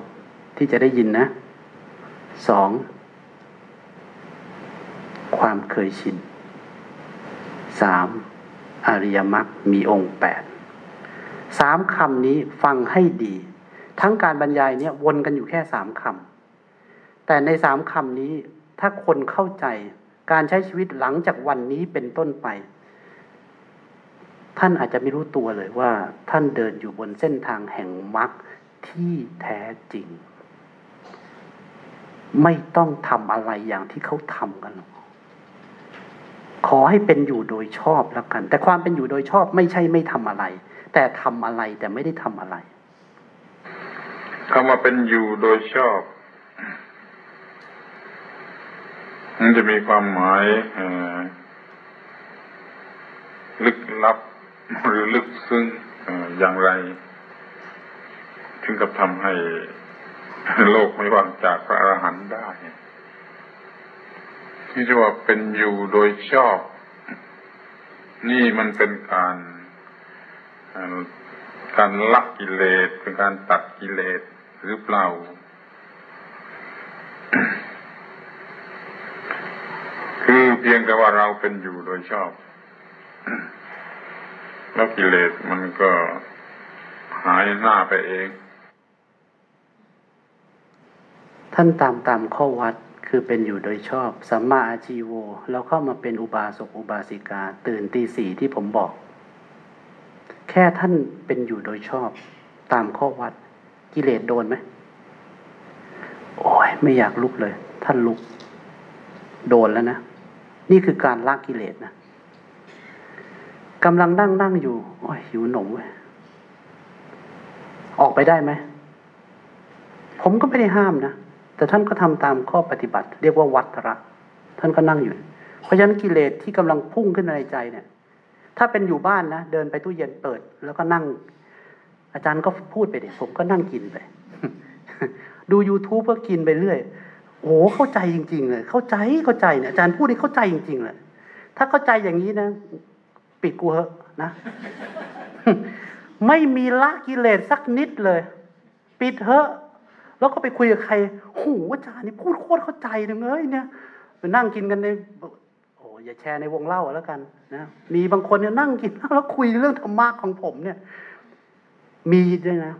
ที่จะได้ยินนะสอง ความเคยชินสามอริยมรรคมีองค์แปดสามคำนี้ฟังให้ดี ทั้งการบรรยายเนี่ยวนกันอยู่แค่สามคำแต่ในสามคำนี้ถ้าคนเข้าใจ การใช้ชีวิตหลังจากวันนี้เป็นต้นไป ท่านอาจจะไม่รู้ตัวเลยว่า ท่านเดินอยู่บนเส้นทางแห่งมรรคที่แท้จริง ไม่ต้องทำอะไรอย่างที่เขาทำกันหรอกขอให้เป็นอยู่โดยชอบแล้วกัน แต่ความเป็นอยู่โดยชอบไม่ใช่ไม่ทำอะไร แต่ทำอะไรแต่ไม่ได้ทำอะไรคำว่าเป็นอยู่โดยชอบ มันจะมีความหมายลึกลับหรือลึกซึ้งออย่างไร ถึงกับทำให้โลกไม่ว่างจากพระอรหันต์ได้ที่จะว่าเป็นอยู่โดยชอบ นี่มันเป็นการการละกิเลสเป็นการตัดกิเลสหรือเปล่า คือ เพียงแต่ว่าเราเป็นอยู่โดยชอบ แล้วกิเลสมันก็หายหน้าไปเอง ท่านตามตามข้อวัดคือเป็นอยู่โดยชอบสัมมาอาชีโว แล้วเข้ามาเป็นอุบาสกอุบาสิกา ตื่นตีสี่ที่ผมบอก แค่ท่านเป็นอยู่โดยชอบ ตามข้อวัด กิเลสโดนไหมโอ้ยไม่อยากลุกเลย ท่านลุก โดนแล้วนะ นี่คือการละกิเลสนะกำลังนั่งนั่งอยู่โอ้ยหิวหนมเว้ยออกไปได้ไหม ผมก็ไม่ได้ห้ามนะ แต่ท่านก็ทำตามข้อปฏิบัติ เรียกว่าวัตระ ท่านก็นั่งอยู่ เพราะฉะนั้นกิเลสที่กำลังพุ่งขึ้นในใจเนี่ย ถ้าเป็นอยู่บ้านนะ เดินไปตู้เย็นเปิด แล้วก็นั่ง อาจารย์ก็พูดไปเด็ผมก็นั่งกินไป ดู YouTube ก็กินไปเรื่อย โอ้เข้าใจจริง ๆ เลย เข้าใจเข้าใจเนี่ยอาจารย์พูดนี่เข้าใจจริง ๆ เลย ถ้าเข้าใจอย่างนี้นะ ปิดกูเหอะนะ ไม่มีละกิเลสสักนิดเลย ปิดเถอะ แล้วก็ไปคุยกับใครโหอาจารย์นี่พูดโคตรเข้าใจเลยเนี่ยไปนั่งกินกันในโอ้อย่าแชร์ในวงเล่าแล้วกันนะมีบางคนเนี่ยนั่งกินแล้วคุยเรื่องธรรมะของผมเนี่ย มีด้วยนะ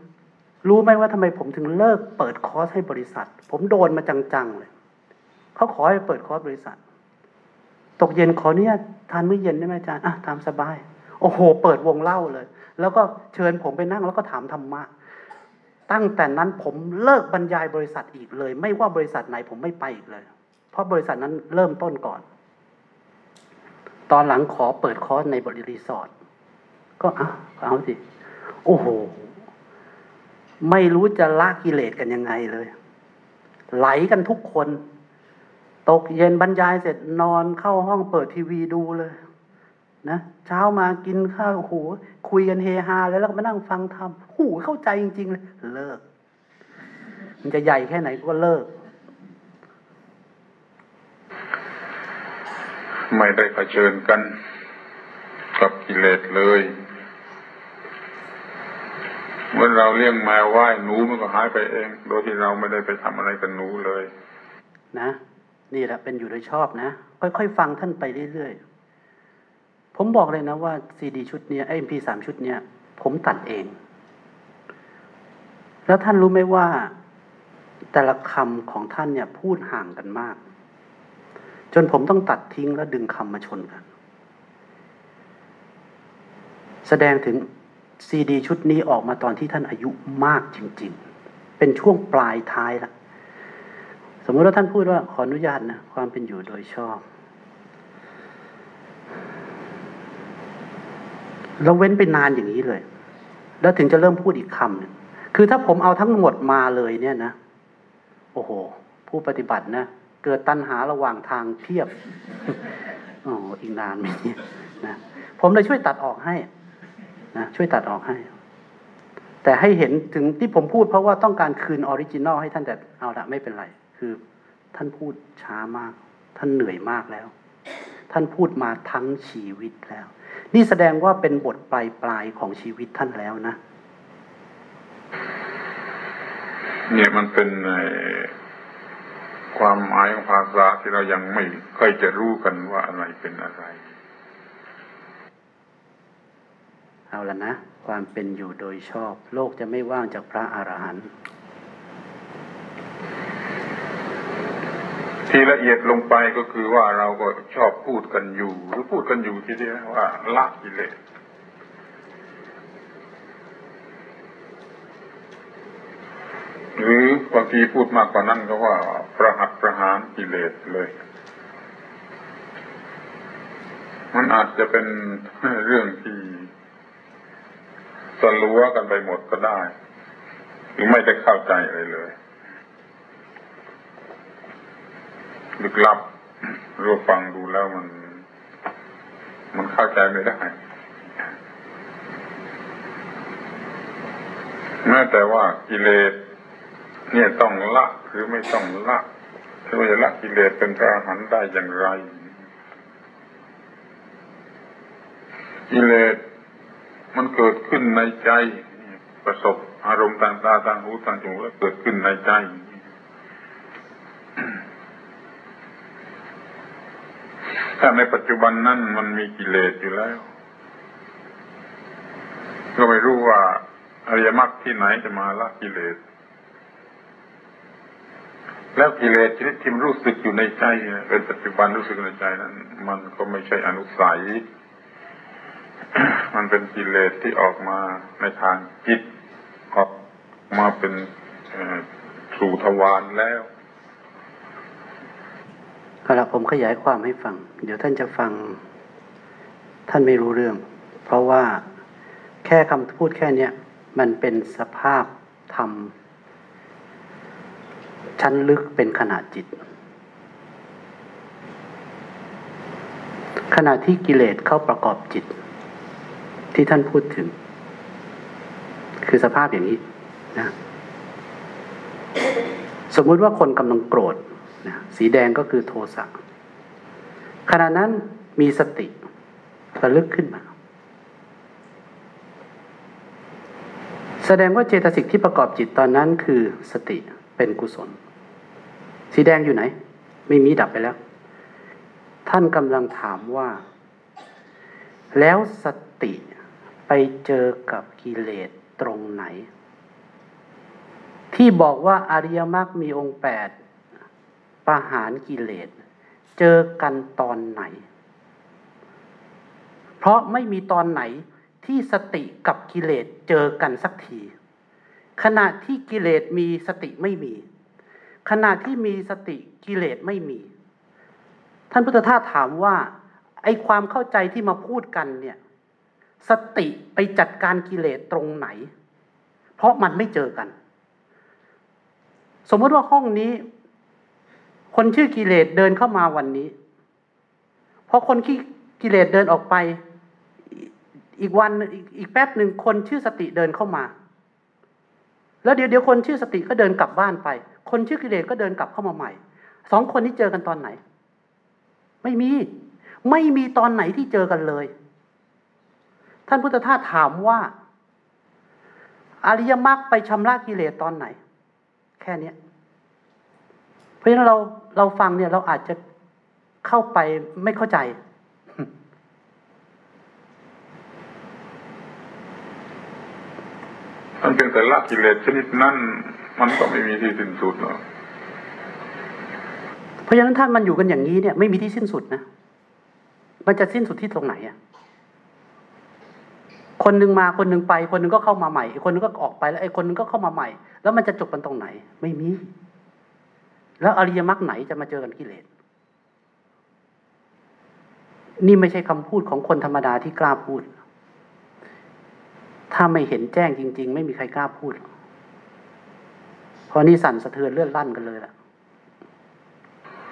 รู้ไหมว่าทำไมผมถึงเลิกเปิดคอร์สให้บริษัท ผมโดนมาจังๆเลย เขาขอให้เปิดคอร์สบริษัท ตกเย็นขอเนี่ยทานมื้อเย็นได้ไหมอาจารย์อะตามสบาย โอ้โห เปิดวงเล่าเลย แล้วก็เชิญผมไปนั่งแล้วก็ถามธรรมะตั้งแต่นั้นผมเลิกบรรยายบริษัทอีกเลย ไม่ว่าบริษัทไหนผมไม่ไปอีกเลย เพราะบริษัทนั้นเริ่มต้นก่อน ตอนหลังขอเปิดคอร์สในบริรีสอร์ทก็อะเอาสิโอ้โห ไม่รู้จะละกิเลสกันยังไงเลย ไหลกันทุกคน ตกเย็นบรรยายเสร็จนอนเข้าห้องเปิดทีวีดูเลยนะเช้ามากินข้าวโอ้โหคุยกันเฮฮาเลยแล้วก็มานั่งฟังธรรมโอ้โหเข้าใจจริง ๆ เลย เลิก มันจะใหญ่แค่ไหนก็เลิก ไม่ได้เผชิญกัน กับกิเลสเลย เมื่อเราเลี้ยงแมวไหว้หนูมันก็หายไปเอง โดยที่เราไม่ได้ไปทำอะไรกับหนูเลย นะ นี่แหละเป็นอยู่โดยชอบนะ ค่อยๆฟังท่านไปเรื่อยๆ ผมบอกเลยนะว่าซีดีชุดเนี้ยเอ็มพีสามชุดเนี้ยผมตัดเอง แล้วท่านรู้ไหมว่า แต่ละคำของท่านเนี่ยพูดห่างกันมาก จนผมต้องตัดทิ้งแล้วดึงคำมาชนกัน แสดงถึง ซีดีชุดนี้ออกมาตอนที่ท่านอายุมากจริง ๆ เป็นช่วงปลายท้ายละสมมติว่าท่านพูดว่าขออนุญาตนะความเป็นอยู่โดยชอบ เราเว้นไปนานอย่างนี้เลย แล้วถึงจะเริ่มพูดอีกคำหนึ่งคือถ้าผมเอาทั้งหมดมาเลยเนี่ยนะ โอ้โห ผู้ปฏิบัตินะเกิดตัณหาระหว่างทางเพียบอ๋ออีกนานไหมเนี่ยนะผมเลยช่วยตัดออกให้ นะช่วยตัดออกให้ แต่ให้เห็นถึงที่ผมพูดเพราะว่าต้องการคืน original ให้ท่านแต่เอาละไม่เป็นไร คือ ท่านพูดช้ามาก ท่านเหนื่อยมากแล้ว ท่านพูดมาทั้งชีวิตแล้ว นี่แสดงว่าเป็นบทปลายปลายของชีวิตท่านแล้วนะ เนี่ยมันเป็นความหมายของภาษาที่เรายังไม่ค่อยจะรู้กันว่าอะไรเป็นอะไร เอาละนะ ความเป็นอยู่โดยชอบ โลกจะไม่ว่างจากพระอรหันต์ที่ละเอียดลงไปก็คือว่าเราก็ชอบพูดกันอยู่ หรือพูดกันอยู่ทีเดียวว่าละกิเลสหรือบางทีพูดมากกว่านั้นก็ว่าประหัตประหารกิเลสเลย มันอาจจะเป็นเรื่องที่ สลัวกันไปหมดก็ได้หรือไม่ได้เข้าใจอะไรเลยลึกลับรู้ฟังดูแล้วมัน มันเข้าใจไม่ได้แม้แต่ว่ากิเลสเนี่ยต้องละหรือไม่ต้องละหรือว่าจะละกิเลสเป็นพระอรหันต์ได้อย่างไร กิเลส มันเกิดขึ้นในใจ ประสบอารมณ์ต่างตาต่างหูต่างจมูกแล้วเกิดขึ้นในใจถ้าในปัจจุบันนั้นมันมีกิเลสอยู่แล้ว ก็ไม่รู้ว่าอริยมรรคที่ไหนจะมาละกิเลส แล้วกิเลสชนิดที่รู้สึกอยู่ในใจเป็นปัจจุบันรู้สึกในใจนั้น มันก็ไม่ใช่อนุสัย มันเป็นกิเลสที่ออกมาในทางจิตออกมาเป็นสู่ทวารแล้วเอาละผมขยายความให้ฟัง เดี๋ยวท่านจะฟัง ท่านไม่รู้เรื่อง เพราะว่าแค่คำพูดแค่เนี้ยมันเป็นสภาพธรรมชั้นลึกเป็นขนาดจิต ขณะที่กิเลสเข้าประกอบจิต ที่ท่านพูดถึง คือสภาพอย่างนี้นะสมมุติว่าคนกำลังโกรธนะสีแดงก็คือโทสะขณะนั้นมีสติระลึกขึ้นมา แสดงว่าเจตสิกที่ประกอบจิตตอนนั้นคือสติเป็นกุศล สีแดงอยู่ไหน ไม่มีดับไปแล้ว ท่านกำลังถามว่า แล้วสติ ไปเจอกับกิเลสตรงไหน ที่บอกว่าอริยมรรคมีองค์แปดประหารกิเลส เจอกันตอนไหน เพราะไม่มีตอนไหนที่สติกับกิเลสเจอกันสักที ขณะที่กิเลสมีสติไม่มี ขณะที่มีสติกิเลสไม่มี ท่านพุทธทาสถามว่า ไอความเข้าใจที่มาพูดกันเนี่ย สติไปจัดการกิเลสตรงไหน เพราะมันไม่เจอกัน สมมติว่าห้องนี้ คนชื่อกิเลสเดินเข้ามาวันนี้พอคนที่กิเลสเดินออกไป อีกวันอีกแป๊บหนึ่งคนชื่อสติเดินเข้ามา แล้วเดี๋ยวเดี๋ยวคนชื่อสติก็เดินกลับบ้านไป คนชื่อกิเลสก็เดินกลับเข้ามาใหม่สองคนนี้เจอกันตอนไหน ไม่มี ไม่มีตอนไหนที่เจอกันเลย ท่านพุทธทาสถามว่า อริยมรรคไปชำระกิเลสตอนไหน แค่เนี้ยเพราะฉะนั้นเราเราฟังเนี่ยเราอาจจะเข้าไปไม่เข้าใจคมันเป็นแต่ละกิเลสชนิดนั้นมันก็ไม่มีที่สิ้นสุดหรอกเพราะฉะนั้นถ้ามันอยู่กันอย่างนี้เนี่ย ไม่มีที่สิ้นสุดนะ มันจะสิ้นสุดที่ตรงไหนอะ คนหนึ่งมาคนหนึ่งไป คนหนึ่งก็เข้ามาใหม่อีกคนหนึงก็ออกไปแล้วไอ้คนหนึงก็เข้ามาใหม่ แล้วมันจะจบกันตรงไหน ไม่มี แล้วอริยมรรคไหนจะมาเจอกันกิเลสนี่ไม่ใช่คำพูดของคนธรรมดาที่กล้าพูด ถ้าไม่เห็นแจ้งจริง ๆ ไม่มีใครกล้าพูดหรอกเพราะนี่สั่นสะเทือนเลื่อนลั่นกันเลยล่ะ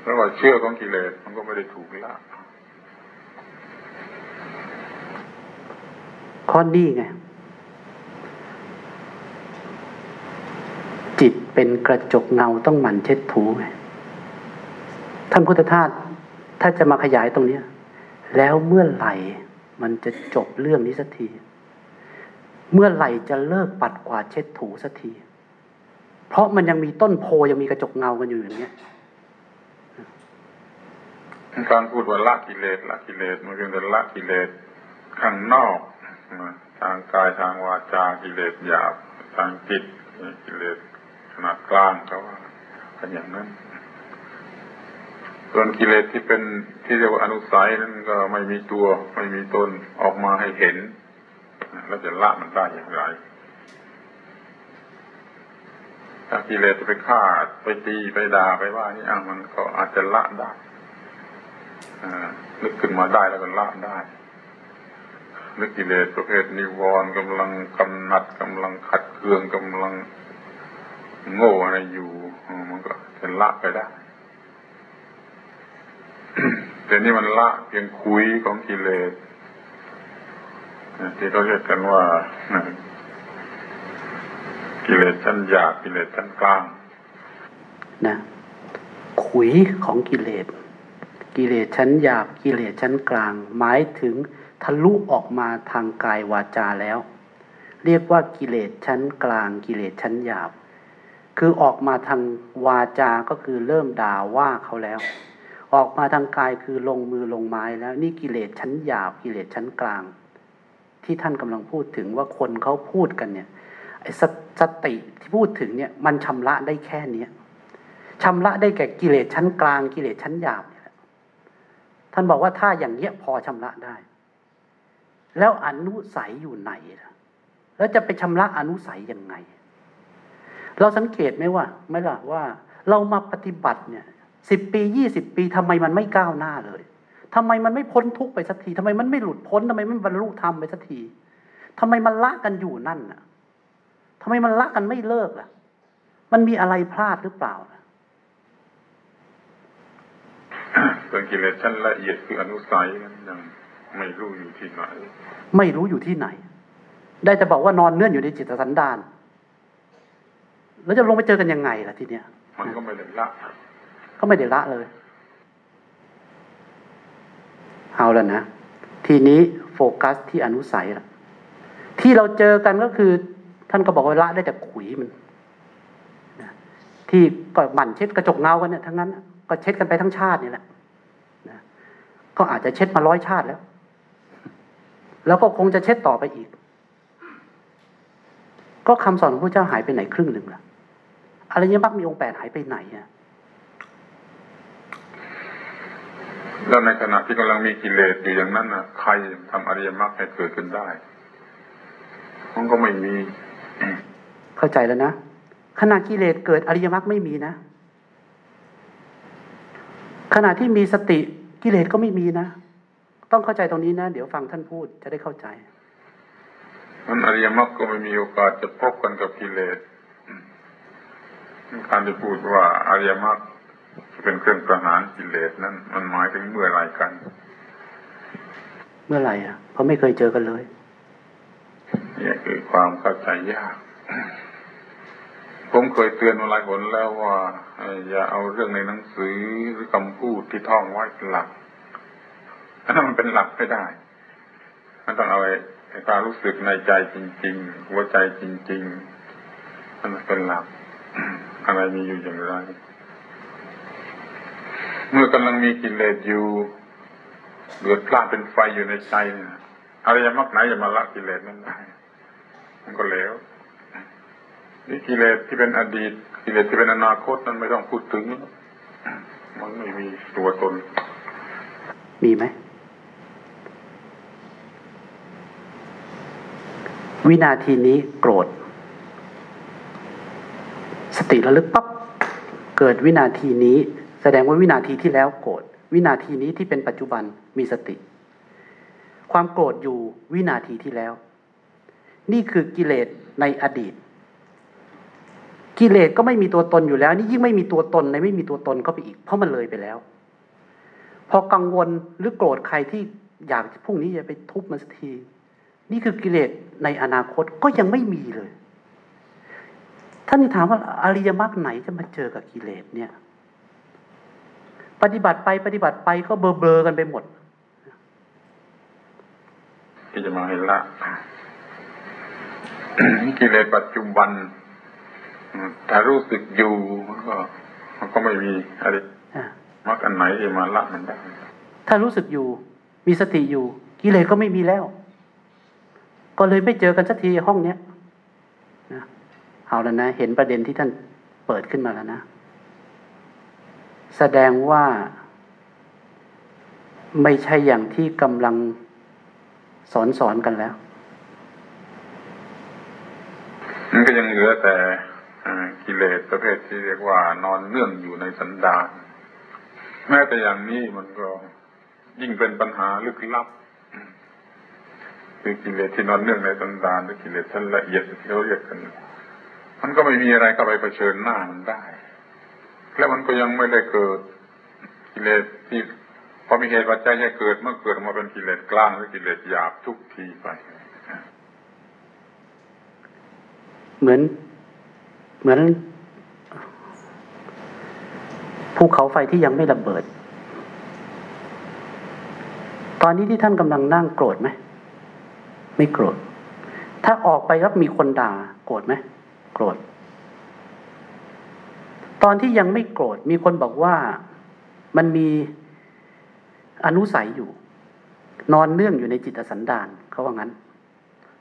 แล้วว่าเชื่อของกิเลสมันก็ไม่ได้ถูกละ ข้อนี้ไง จิตเป็นกระจกเงาต้องหมั่นเช็ดถูไง ท่านพุทธทาสถ้าจะมาขยายตรงนี้ แล้วเมื่อไหร่มันจะจบเรื่องนี้สักที เมื่อไหร่จะเลิกปัดกวาดเช็ดถูสักที เพราะมันยังมีต้นโพยังมีกระจกเงากันอยู่อย่างเนี้ยการพูดว่าละกิเลสละกิเลสมันเป็นแต่ละกิเลสข้างนอก ทางกายทางวาจากิเลสหยาบ ทางจิตกิเลสขนาดกลางเขาว่าเป็นอย่างนั้น ส่วนกิเลสที่เป็นที่เรียกว่าอนุสัยนั้นก็ไม่มีตัวไม่มีตนออกมาให้เห็นแล้วจะละมันได้อย่างไรถ้ากิเลสจะไปฆ่าไปตีไปด่าไปว่านี่อะมันก็อาจจะละได้อ่านึกขึ้นมาได้แล้วก็ละได้ นึกกิเลสประเภทนิวรณ์กำลังกำหนัดกำลังขัดเคืองกำลังโง่อะไรอยู่มันก็จะละไปได้แต่นี่มันละเพียงคุยของกิเลสอ่าที่เขาเรียกกันว่ากิเลสชั้นหยาบกิเลสชั้นกลางนะขุยของกิเลส กิเลสชั้นหยาบกิเลสชั้นกลาง หมายถึง ทะลุออกมาทางกายวาจาแล้ว เรียกว่ากิเลสชั้นกลางกิเลสชั้นหยาบ คือออกมาทางวาจาก็คือเริ่มด่าว่าเขาแล้ว ออกมาทางกายคือลงมือลงไม้แล้ว นี่กิเลสชั้นหยาบกิเลสชั้นกลาง ที่ท่านกำลังพูดถึงว่าคนเขาพูดกันเนี่ยไอ้สติที่พูดถึงเนี่ยมันชำระได้แค่เนี้ยชำระได้แก่กิเลสชั้นกลางกิเลสชั้นหยาบเนี่ยท่านบอกว่าถ้าอย่างเนี้ยพอชำระได้ แล้วอนุสัยอยู่ไหนล่ะแล้วจะไปชำระอนุสัยยังไง เราสังเกตไหมว่าไหมล่ะว่า เรามาปฏิบัติเนี่ยสิบปียี่สิบปีทำไมมันไม่ก้าวหน้าเลย ทำไมมันไม่พ้นทุกไปสักทีทำไมมันไม่หลุดพ้นทำไมมันบรรลุธรรมไปสักทีทำไมมันละกันอยู่นั่นน่ะทำไมมันละกันไม่เลิกล่ะ มันมีอะไรพลาดหรือเปล่าล่ะส่วนกิเลสชั้นละเอียดคืออนุสัยนั้นยัง ไม่รู้อยู่ที่ไหน ไม่รู้อยู่ที่ไหน ได้แต่บอกว่านอนเนื่อนอยู่ในจิตสันดาน แล้วจะลงไปเจอกันยังไงล่ะทีเนี้ย มันก็ไม่ได้ละก็ไม่ได้ละเลย เอาแล้วนะ ทีนี้โฟกัสที่อนุสัยละที่เราเจอกันก็คือ ท่านก็บอกว่าละได้แต่ขุยมันนะที่ก็หมั่นเช็ดกระจกเงากันเนี่ยทั้งนั้น ก็เช็ดกันไปทั้งชาตินี่แหละนะก็อาจจะเช็ดมาร้อยชาติแล้ว แล้วก็คงจะเช็ดต่อไปอีก ก็คำสอนของพระเจ้าหายไปไหนครึ่งหนึ่งล่ะอริยมรรคมีองค์แปดหายไปไหนอะแล้วในขณะที่กำลังมีกิเลสอยู่อย่างนั้นนะใครทำอริยมรรคให้เกิดขึ้นได้มันก็ไม่มี เข้าใจแล้วนะขณะกิเลสเกิดอริยมรรคไม่มีนะขณะที่มีสติกิเลสก็ไม่มีนะ ต้องเข้าใจตรงนี้นะ เดี๋ยวฟังท่านพูดจะได้เข้าใจ มันอริยมรรคก็ไม่มีโอกาสจะพบกันกับกิเลสการที่พูดว่าอริยมรรคเป็นเครื่องประหารกิเลสนั้น มันหมายถึงเมื่อไรกัน เมื่อไหร่อะเพราะไม่เคยเจอกันเลยนี่คือความเข้าใจยาก ผมเคยเตือนมาหลายคนแล้วว่าเอ่ออย่าเอาเรื่องในหนังสือหรือคำพูดที่ท่องไว้เป็นหลัก นั่นมันเป็นหลักไม่ได้ มันต้องเอาไอ้ความรู้สึกในใจจริง ๆ หัวใจจริงๆมันเป็นหลัก อะไรมีอยู่อย่างไร เมื่อกำลังมีกิเลสอยู่เดือดพล่านเป็นไฟอยู่ในใจเนี่ยอริยมรรคไหนจะมาละกิเลสนั้นได้ มันก็เลวนี่กิเลสที่เป็นอดีต กิเลสที่เป็นอนาคตนั้นไม่ต้องพูดถึง มันไม่มีตัวตน มีไหม วินาทีนี้โกรธ สติระลึกปั๊บเกิดวินาทีนี้ แสดงว่าวินาทีที่แล้วโกรธวินาทีนี้ที่เป็นปัจจุบันมีสติ ความโกรธอยู่วินาทีที่แล้ว นี่คือกิเลสในอดีต กิเลสก็ไม่มีตัวตนอยู่แล้ว นี่ยิ่งไม่มีตัวตนในไม่มีตัวตนก็ไปอีก เพราะมันเลยไปแล้ว พอกังวลหรือโกรธใครที่อยากพรุ่งนี้จะไปทุบมันสักที นี่คือกิเลสในอนาคตก็ยังไม่มีเลย ท่านถามว่าอริยมรรคไหนจะมาเจอกับกิเลสเนี่ย ปฏิบัติไปปฏิบัติไปก็เบลอเบลอกันไปหมดที่จะมาให้ละกิเลสปัจจุบันถ้ารู้สึกอยู่มันก็มันก็ไม่มีอะไรอะมรรคอันไหนที่มาละมันได้ถ้ารู้สึกอยู่ มีสติอยู่ กิเลสก็ไม่มีแล้ว ก็เลยไม่เจอกันสักทีห้องเนี้ยนะเอาแล้วนะ เห็นประเด็นที่ท่านเปิดขึ้นมาแล้วนะ แสดงว่า ไม่ใช่อย่างที่กำลังสอนสอนกันแล้ว มันก็ยังเหลือแต่กิเลสประเภทที่เรียกว่านอนเนื่องอยู่ในสันดานแม้แต่อย่างนี้มันก็ยิ่งเป็นปัญหาลึกลับ คือกิเลสที่นอนเนื่องในสันดานหรือกิเลสชั้นละเอียดที่เขาเรียกกัน มันก็ไม่มีอะไรเข้าไปเผชิญหน้ามันได้ แล้วมันก็ยังไม่ได้เกิดกิเลสที่พอมีเหตุปัจจัยให้เกิดเมื่อเกิดออกมาเป็นกิเลสกลางหรือกิเลสหยาบทุกทีไป เหมือนเหมือนภูเขาไฟที่ยังไม่ระเบิด ตอนนี้ที่ท่านกำลังนั่งโกรธไหม ไม่โกรธ ถ้าออกไปแล้วมีคนด่า โกรธไหมโกรธ ตอนที่ยังไม่โกรธ มีคนบอกว่ามันมีอนุสัยอยู่ นอนเนื่องอยู่ในจิตสันดานเขาว่างั้น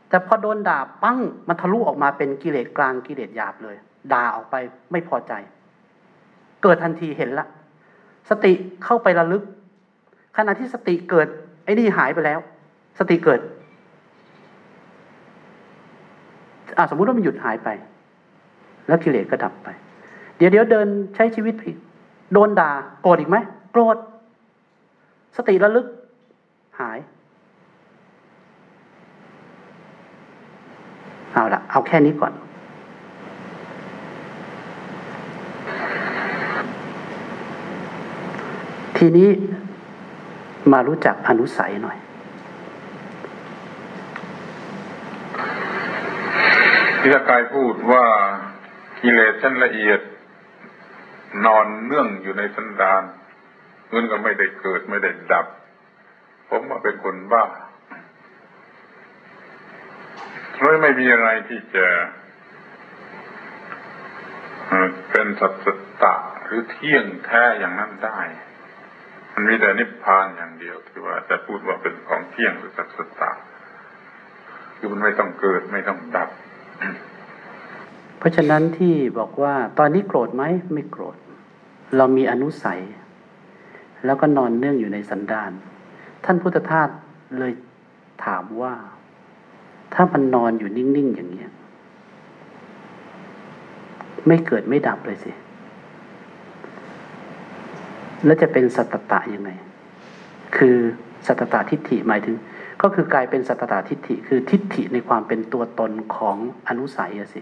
แต่พอโดนด่าปั้งมันทะลุออกมาเป็นกิเลสกลางกิเลสหยาบเลย ด่าออกไปไม่พอใจ เกิดทันทีเห็นละ สติเข้าไประลึก ขณะที่สติเกิด ไอ้นี่หายไปแล้ว สติเกิด อะสมมุติว่ามันหยุดหายไป แล้วกิเลสก็ดับไป เดี๋ยวเดี๋ยวเดินใช้ชีวิตไปอีกโดนด่าโกรธอีกไหมโกรธสติระลึกหายเอาละเอาแค่นี้ก่อน ทีนี้มารู้จักอนุสัยหน่อย ที่กายพูดว่ากิเลสชั้นละเอียด นอนเนื่องอยู่ในสันดานเงินก็ไม่ได้เกิดไม่ได้ดับ ผมว่าเป็นคนบ้าเพราะไม่มีอะไรที่จะเอ่อเป็นสัจตะหรือเที่ยงแท้อย่างนั้นได้ มันมีแต่นิพพานอย่างเดียวที่ว่าจะพูดว่าเป็นของเที่ยงหรือสัจตะคือมันไม่ต้องเกิดไม่ต้องดับ เพราะฉะนั้นที่บอกว่าตอนนี้โกรธไหมไม่โกรธ เรามีอนุสัย แล้วก็นอนเนื่องอยู่ในสันดาน ท่านพุทธทาสเลยถามว่า ถ้ามันนอนอยู่นิ่ง ๆ อย่างเงี้ยไม่เกิดไม่ดับเลยสิ แล้วจะเป็นสัตตะยังไง คือสัตตะทิฏฐิหมายถึง ก็คือกลายเป็นสัตตะทิฏฐิ คือทิฏฐิในความเป็นตัวตนของอนุสัยสิ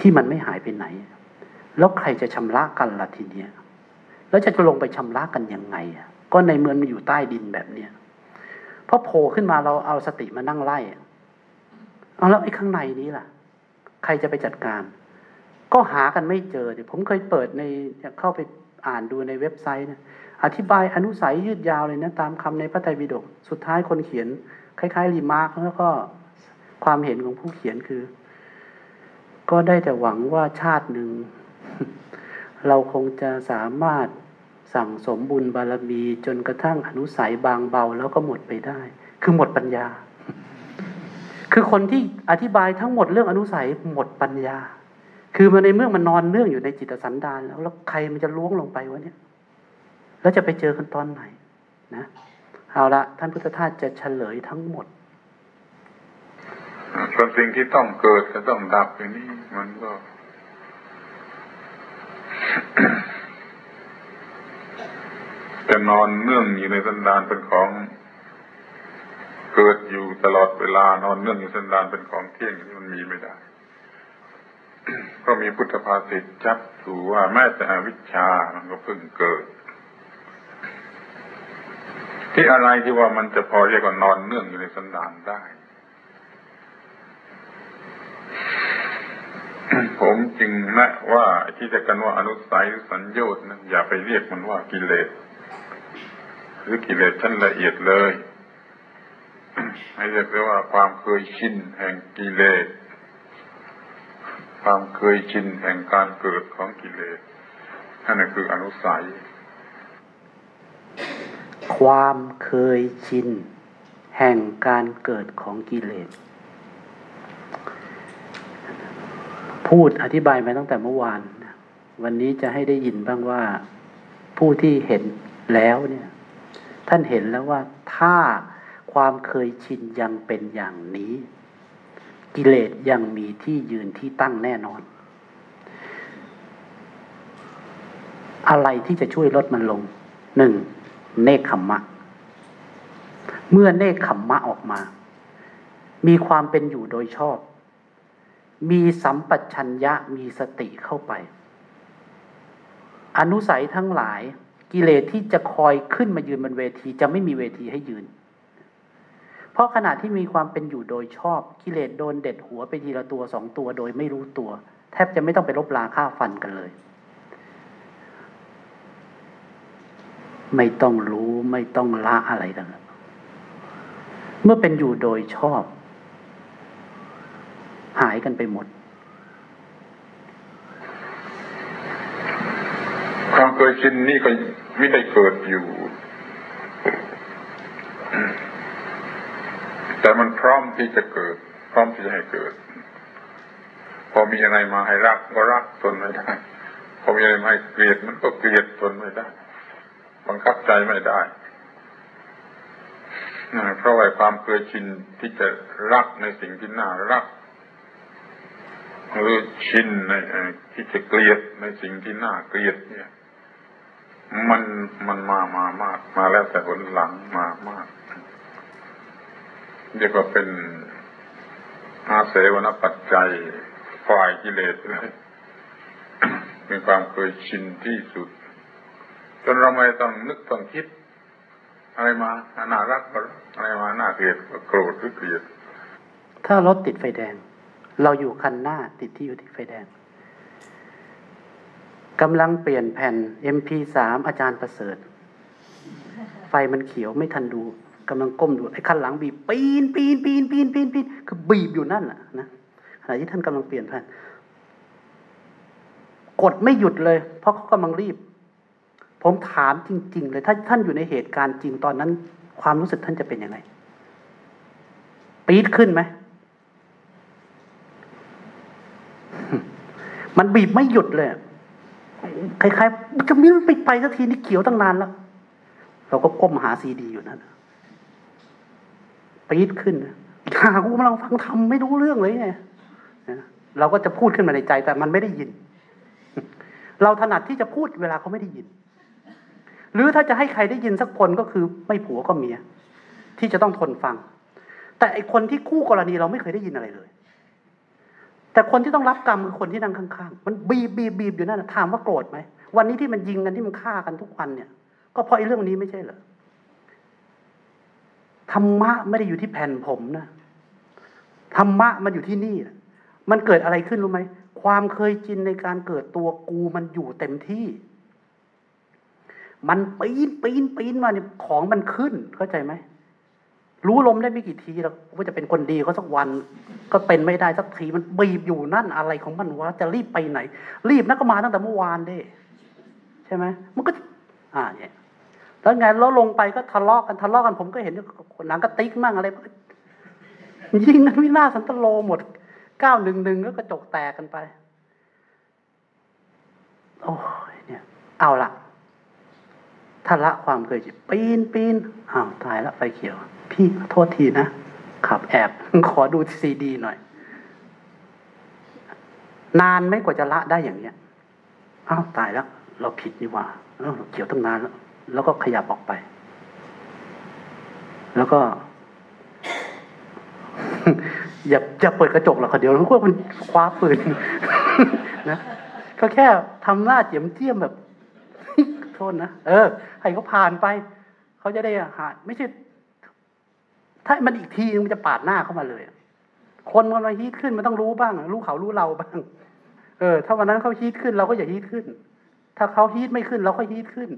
ที่มันไม่หายไปไหน แล้วใครจะชำระกันล่ะทีเนี้ยแล้วจะลงไปชำระกันยังไงอะก็ในเมืองมันอยู่ใต้ดินแบบเนี้ยพอโผล่ขึ้นมาเราเอาสติมานั่งไล่เอาแล้วไอ้ข้างในนี้ล่ะ ใครจะไปจัดการ ก็หากันไม่เจอเดี๋ยวผมเคยเปิดในเข้าไปอ่านดูในเว็บไซต์นะ อธิบายอนุสัยยืดยาวเลยนะตามคำในพระไตรปิฎกสุดท้ายคนเขียน คล้ายๆรีมาร์กแล้วก็ความเห็นของผู้เขียนคือ ก็ได้แต่หวังว่าชาติหนึ่ง เราคงจะสามารถสั่งสมบุญบารมีจนกระทั่งอนุสัยบางเบาแล้วก็หมดไปได้ คือหมดปัญญาคคือคนที่อธิบายทั้งหมดเรื่องอนุสัยหมดปัญญา คือมันในเมื่อมันนอนเนื่องอยู่ในจิตสันดานแล้วแล้วใครมันจะล้วงลงไปวะเนี่ย แล้วจะไปเจอกันตอนไหนนะเอาละท่านพุทธทาสจะเฉลยทั้งหมดส่วนสิ่งที่ต้องเกิดจะต้องดับอย่างนี้มันก็ จะนอนเนื่องอยู่ในสันดานเป็นของเกิดอยู่ตลอดเวลานอนเนื่องอยู่สันดานเป็นของเที่ยงนี่มันมีไม่ได้ ก็มีพุทธภาษิตจับถูว่าแม้แต่อวิชชามันก็เพิ่งเกิด ที่อะไรที่ว่ามันจะพอเรียกว่านอนเนื่องอยู่ในสันดานได้ ผมจึงนะว่าที่จะกันว่าอนุสัยสัญญชน์นั้นอย่าไปเรียกมันว่ากิเลสหรือกิเลสชั้นละเอียดเลยให้เรียกว่าความเคยชินแห่งกิเลส ความเคยชินแห่งการเกิดของกิเลสนั่นคืออนุสัย ความเคยชิน แห่งการเกิดของกิเลส พูดอธิบายมาตั้งแต่เมื่อวาน วันนี้จะให้ได้ยินบ้างว่าผู้ที่เห็นแล้วเนี่ย ท่านเห็นแล้วว่าถ้าความเคยชินยังเป็นอย่างนี้ กิเลสยังมีที่ยืนที่ตั้งแน่นอน อะไรที่จะช่วยลดมันลงหนึ่ง เนคขมมะ เมื่อเนคขมมะออกมา มีความเป็นอยู่โดยชอบ มีสัมปชัญญะมีสติเข้าไป อนุสัยทั้งหลายกิเลสที่จะคอยขึ้นมายืนบนเวทีจะไม่มีเวทีให้ยืน เพราะขณะที่มีความเป็นอยู่โดยชอบกิเลสโดนเด็ดหัวไปทีละตัวสองตัวโดยไม่รู้ตัว แทบจะไม่ต้องไปลบลาค่าฟันกันเลย ไม่ต้องรู้ไม่ต้องละอะไรทั้งเมื่อเป็นอยู่โดยชอบ หายกันไปหมด ความเคยชินนี่ก็ไม่ได้เกิดอยู่ แต่มันพร้อมที่จะเกิด พร้อมที่จะให้เกิด พอมีอะไรมาให้รักก็รักทนไม่ได้ พอมีอะไรมาให้เกลียดมันก็เกลียดทนไม่ได้ บังคับใจไม่ได้เพราะว่าความเคยชินที่จะรักในสิ่งที่น่ารักหรือชินในที่จะเกลียดในสิ่งที่น่าเกลียด เนี่ย มันมันมามามาก มาแล้วแต่หนหลังมามากเรียกว่าเป็นอาเสวนปัจจัยฝ่ายกิเลสเลยเป็นความเคยชินที่สุด จนเราไม่ต้องนึกต้องคิด อะไรมาน่ารักก็อะไรมาน่าเกลียดก็โกรธหรือเกลียด ถ้ารถติดไฟแดง เราอยู่คันหน้าติดที่อยู่ที่ไฟแดงกำลังเปลี่ยนแผ่น MP3 อาจารย์ประเสริฐ ไฟมันเขียวไม่ทันดูกำลังก้มดูไอ้คันหลังบีบปีนปีนปีนปีนปีนปีนคือบีบอยู่นั่นแหละนะขณะที่ท่านกำลังเปลี่ยนแผ่นกดไม่หยุดเลย เพราะเขากำลังรีบ ผมถามจริง ๆ เลย ถ้าท่านอยู่ในเหตุการณ์จริงตอนนั้น ความรู้สึกท่านจะเป็นยังไง ปี๊ดขึ้นไหม มันบีบไม่หยุดเลยคล้ายๆจะมิ้นไปไปสักทีนี่เขียวตั้งนานแล้ว เราก็ก้มหาซีดีอยู่นั่นปี๊ดขึ้นหากูกำลังฟังทำไม่รู้เรื่องเลยไงเราก็จะพูดขึ้นมาในใจแต่มันไม่ได้ยิน เราถนัดที่จะพูดเวลาเขาไม่ได้ยิน หรือถ้าจะให้ใครได้ยินสักคนก็คือไม่ผัวก็เมีย ที่จะต้องทนฟัง แต่ไอคนที่คู่กรณีเราไม่เคยได้ยินอะไรเลย แต่คนที่ต้องรับกรรมคือคนที่นั่งข้างๆมันบีบบีบบีบอยู่นั่นถามว่าโกรธไหมวันนี้ที่มันยิงกันที่มันฆ่ากันทุกวันเนี่ย ก็เพราะไอ้เรื่องนี้ไม่ใช่เหรอธรรมะไม่ได้อยู่ที่แผ่นผมนะธรรมะมันอยู่ที่นี่มันเกิดอะไรขึ้นรู้ไหมความเคยชินในการเกิดตัวกูมันอยู่เต็มที่ มันปีนปีนปีนมาเนี่ยของมันขึ้นเข้าใจไหมรู้ลมได้ไม่กี่ทีแล้วว่าจะเป็นคนดีเขาสักวัน ก็เป็นไม่ได้สักทีมันบีบอยู่นั่นอะไรของมันวะจะรีบไปไหน รีบนักก็มาตั้งแต่เมื่อวานเด้ใช่ไหมมันก็ อ่าเนี่ยแล้วไงแล้วลงไปก็ทะเลาะกันทะเลาะกันผมก็เห็นหนังกระติกมั่งอะไรยิงกันวินาสันตโลหมดเก้าหนึ่งหนึ่งก็กระจกแตกกันไป โอ้ยเนี่ย เอาละ ถ้าละความเคยชินปีนปีนอ้าวตายละไฟเขียว พี่โทษทีนะขับแอบ ขอดูซีดีหน่อย นานไม่กว่าจะละได้อย่างเนี้ยอ้าวตายแล้ว เราผิดนี่ว่าเอ้าเราเขียวตั้งนานแล้ว แล้วก็ขยับออกไป แล้วก็อย่าอย่าเปิดกระจกหรอกค่ะเดี๋ยวพวกมันคว้าปืนนะก็แค่ทำหน้าเจียมเจียมแบบ โทษนะเออให้เขาผ่านไปเขาจะได้หาไม่ใช่ถ้ามันอีกทีมันจะปาดหน้าเข้ามาเลย คนมันมาฮีทขึ้นมันต้องรู้บ้าง รู้เขารู้เราบ้าง เออ ถ้าวันนั้นเขาฮีทขึ้นเราก็อย่าฮีทขึ้น ถ้าเขาฮีทไม่ขึ้นเราก็ฮีทขึ้น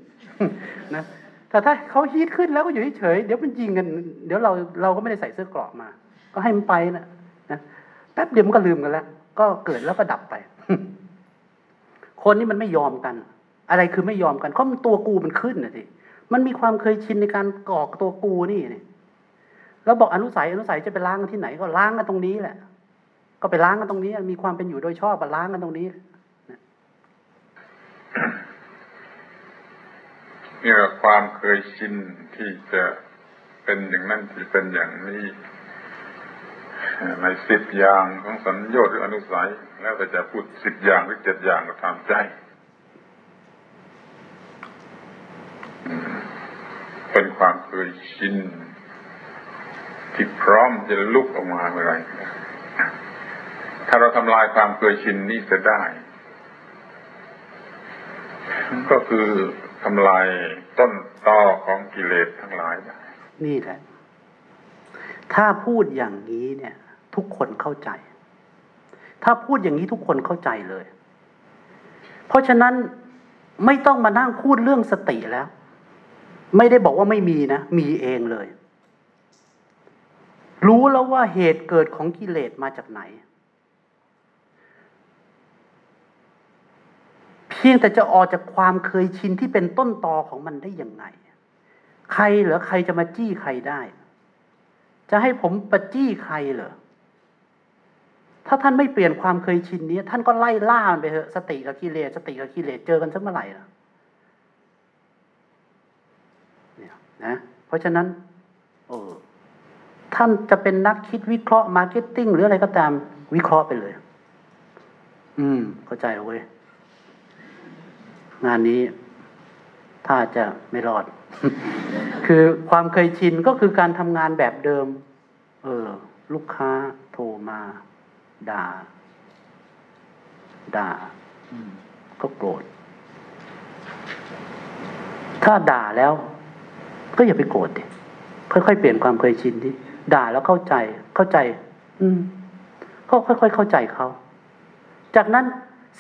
นะแต่ถ้าเขาฮีทขึ้นแล้วก็อยู่เฉยเดี๋ยวมันยิงกัน เดี๋ยวเราเราก็ไม่ได้ใส่เสื้อกราะมา ก็ให้มันไปนะนะแป๊บเดียวมันก็ลืมกันแล้ว ก็เกิดแล้วก็ดับไป คนนี้มันไม่ยอมกัน อะไรคือไม่ยอมกันเพราะมันตัวกูมันขึ้นนะสิมันมีความเคยชินในการกอกตัวกูนี่เนี่แล้วบอกอนุสัยอนุสัยจะไปล้างกันที่ไหนก็ล้างกันตรงนี้แหละ ก็ไปล้างกันตรงนี้ มีความเป็นอยู่โดยชอบมาล้างกันตรงนี้ นี่แหละความเคยชินที่จะเป็นอย่างนั้นที่เป็นอย่างนี้ในสิบอย่างของสัญญาหรืออนุสัย แล้วแต่จะพูดสิบอย่างหรือเจ็ดอย่างก็ตามใจอืม เป็นความเคยชินที่พร้อมจะลุกออกมาเมื่อไรถ้าเราทำลายความเคยชินนี้จะได้ ก็คือทำลายต้นตอของกิเลสทั้งหลายได้นี่แหละ ถ้าพูดอย่างนี้เนี่ย ทุกคนเข้าใจ ถ้าพูดอย่างนี้ทุกคนเข้าใจเลย เพราะฉะนั้นไม่ต้องมานั่งพูดเรื่องสติแล้ว ไม่ได้บอกว่าไม่มีนะ มีเองเลย รู้แล้วว่าเหตุเกิดของกิเลสมาจากไหน เพียงแต่จะออกจากความเคยชินที่เป็นต้นตอของมันได้อยังไง ใครเหรอใครจะมาจี้ใครได้ จะให้ผมประจี้ใครเหรอถ้าท่านไม่เปลี่ยนความเคยชินนี้ ท่านก็ไล่ล่ามันไปเถอะสติกับกิเลสสติกับกิเลสเจอกันสักเมื่อไหร่ล่ะเนะเพราะฉะนั้นเออท่านจะเป็นนักคิดวิเคราะห์ marketing หรืออะไรก็ตามวิเคราะห์ไปเลย อืม เข้าใจเอาเว้ย งานนี้ถ้าจะไม่รอด คือความเคยชินก็คือการทำงานแบบเดิม เออ ลูกค้าโทรมา ด่า ด่าก็โกรธ ถ้าด่าแล้ว ก็อย่าไปโกรธดิค่อยๆเปลี่ยนความเคยชินดิด่าแล้วเข้าใจเข้าใจ อืมก็ค่อยๆเข้าใจเขา จากนั้น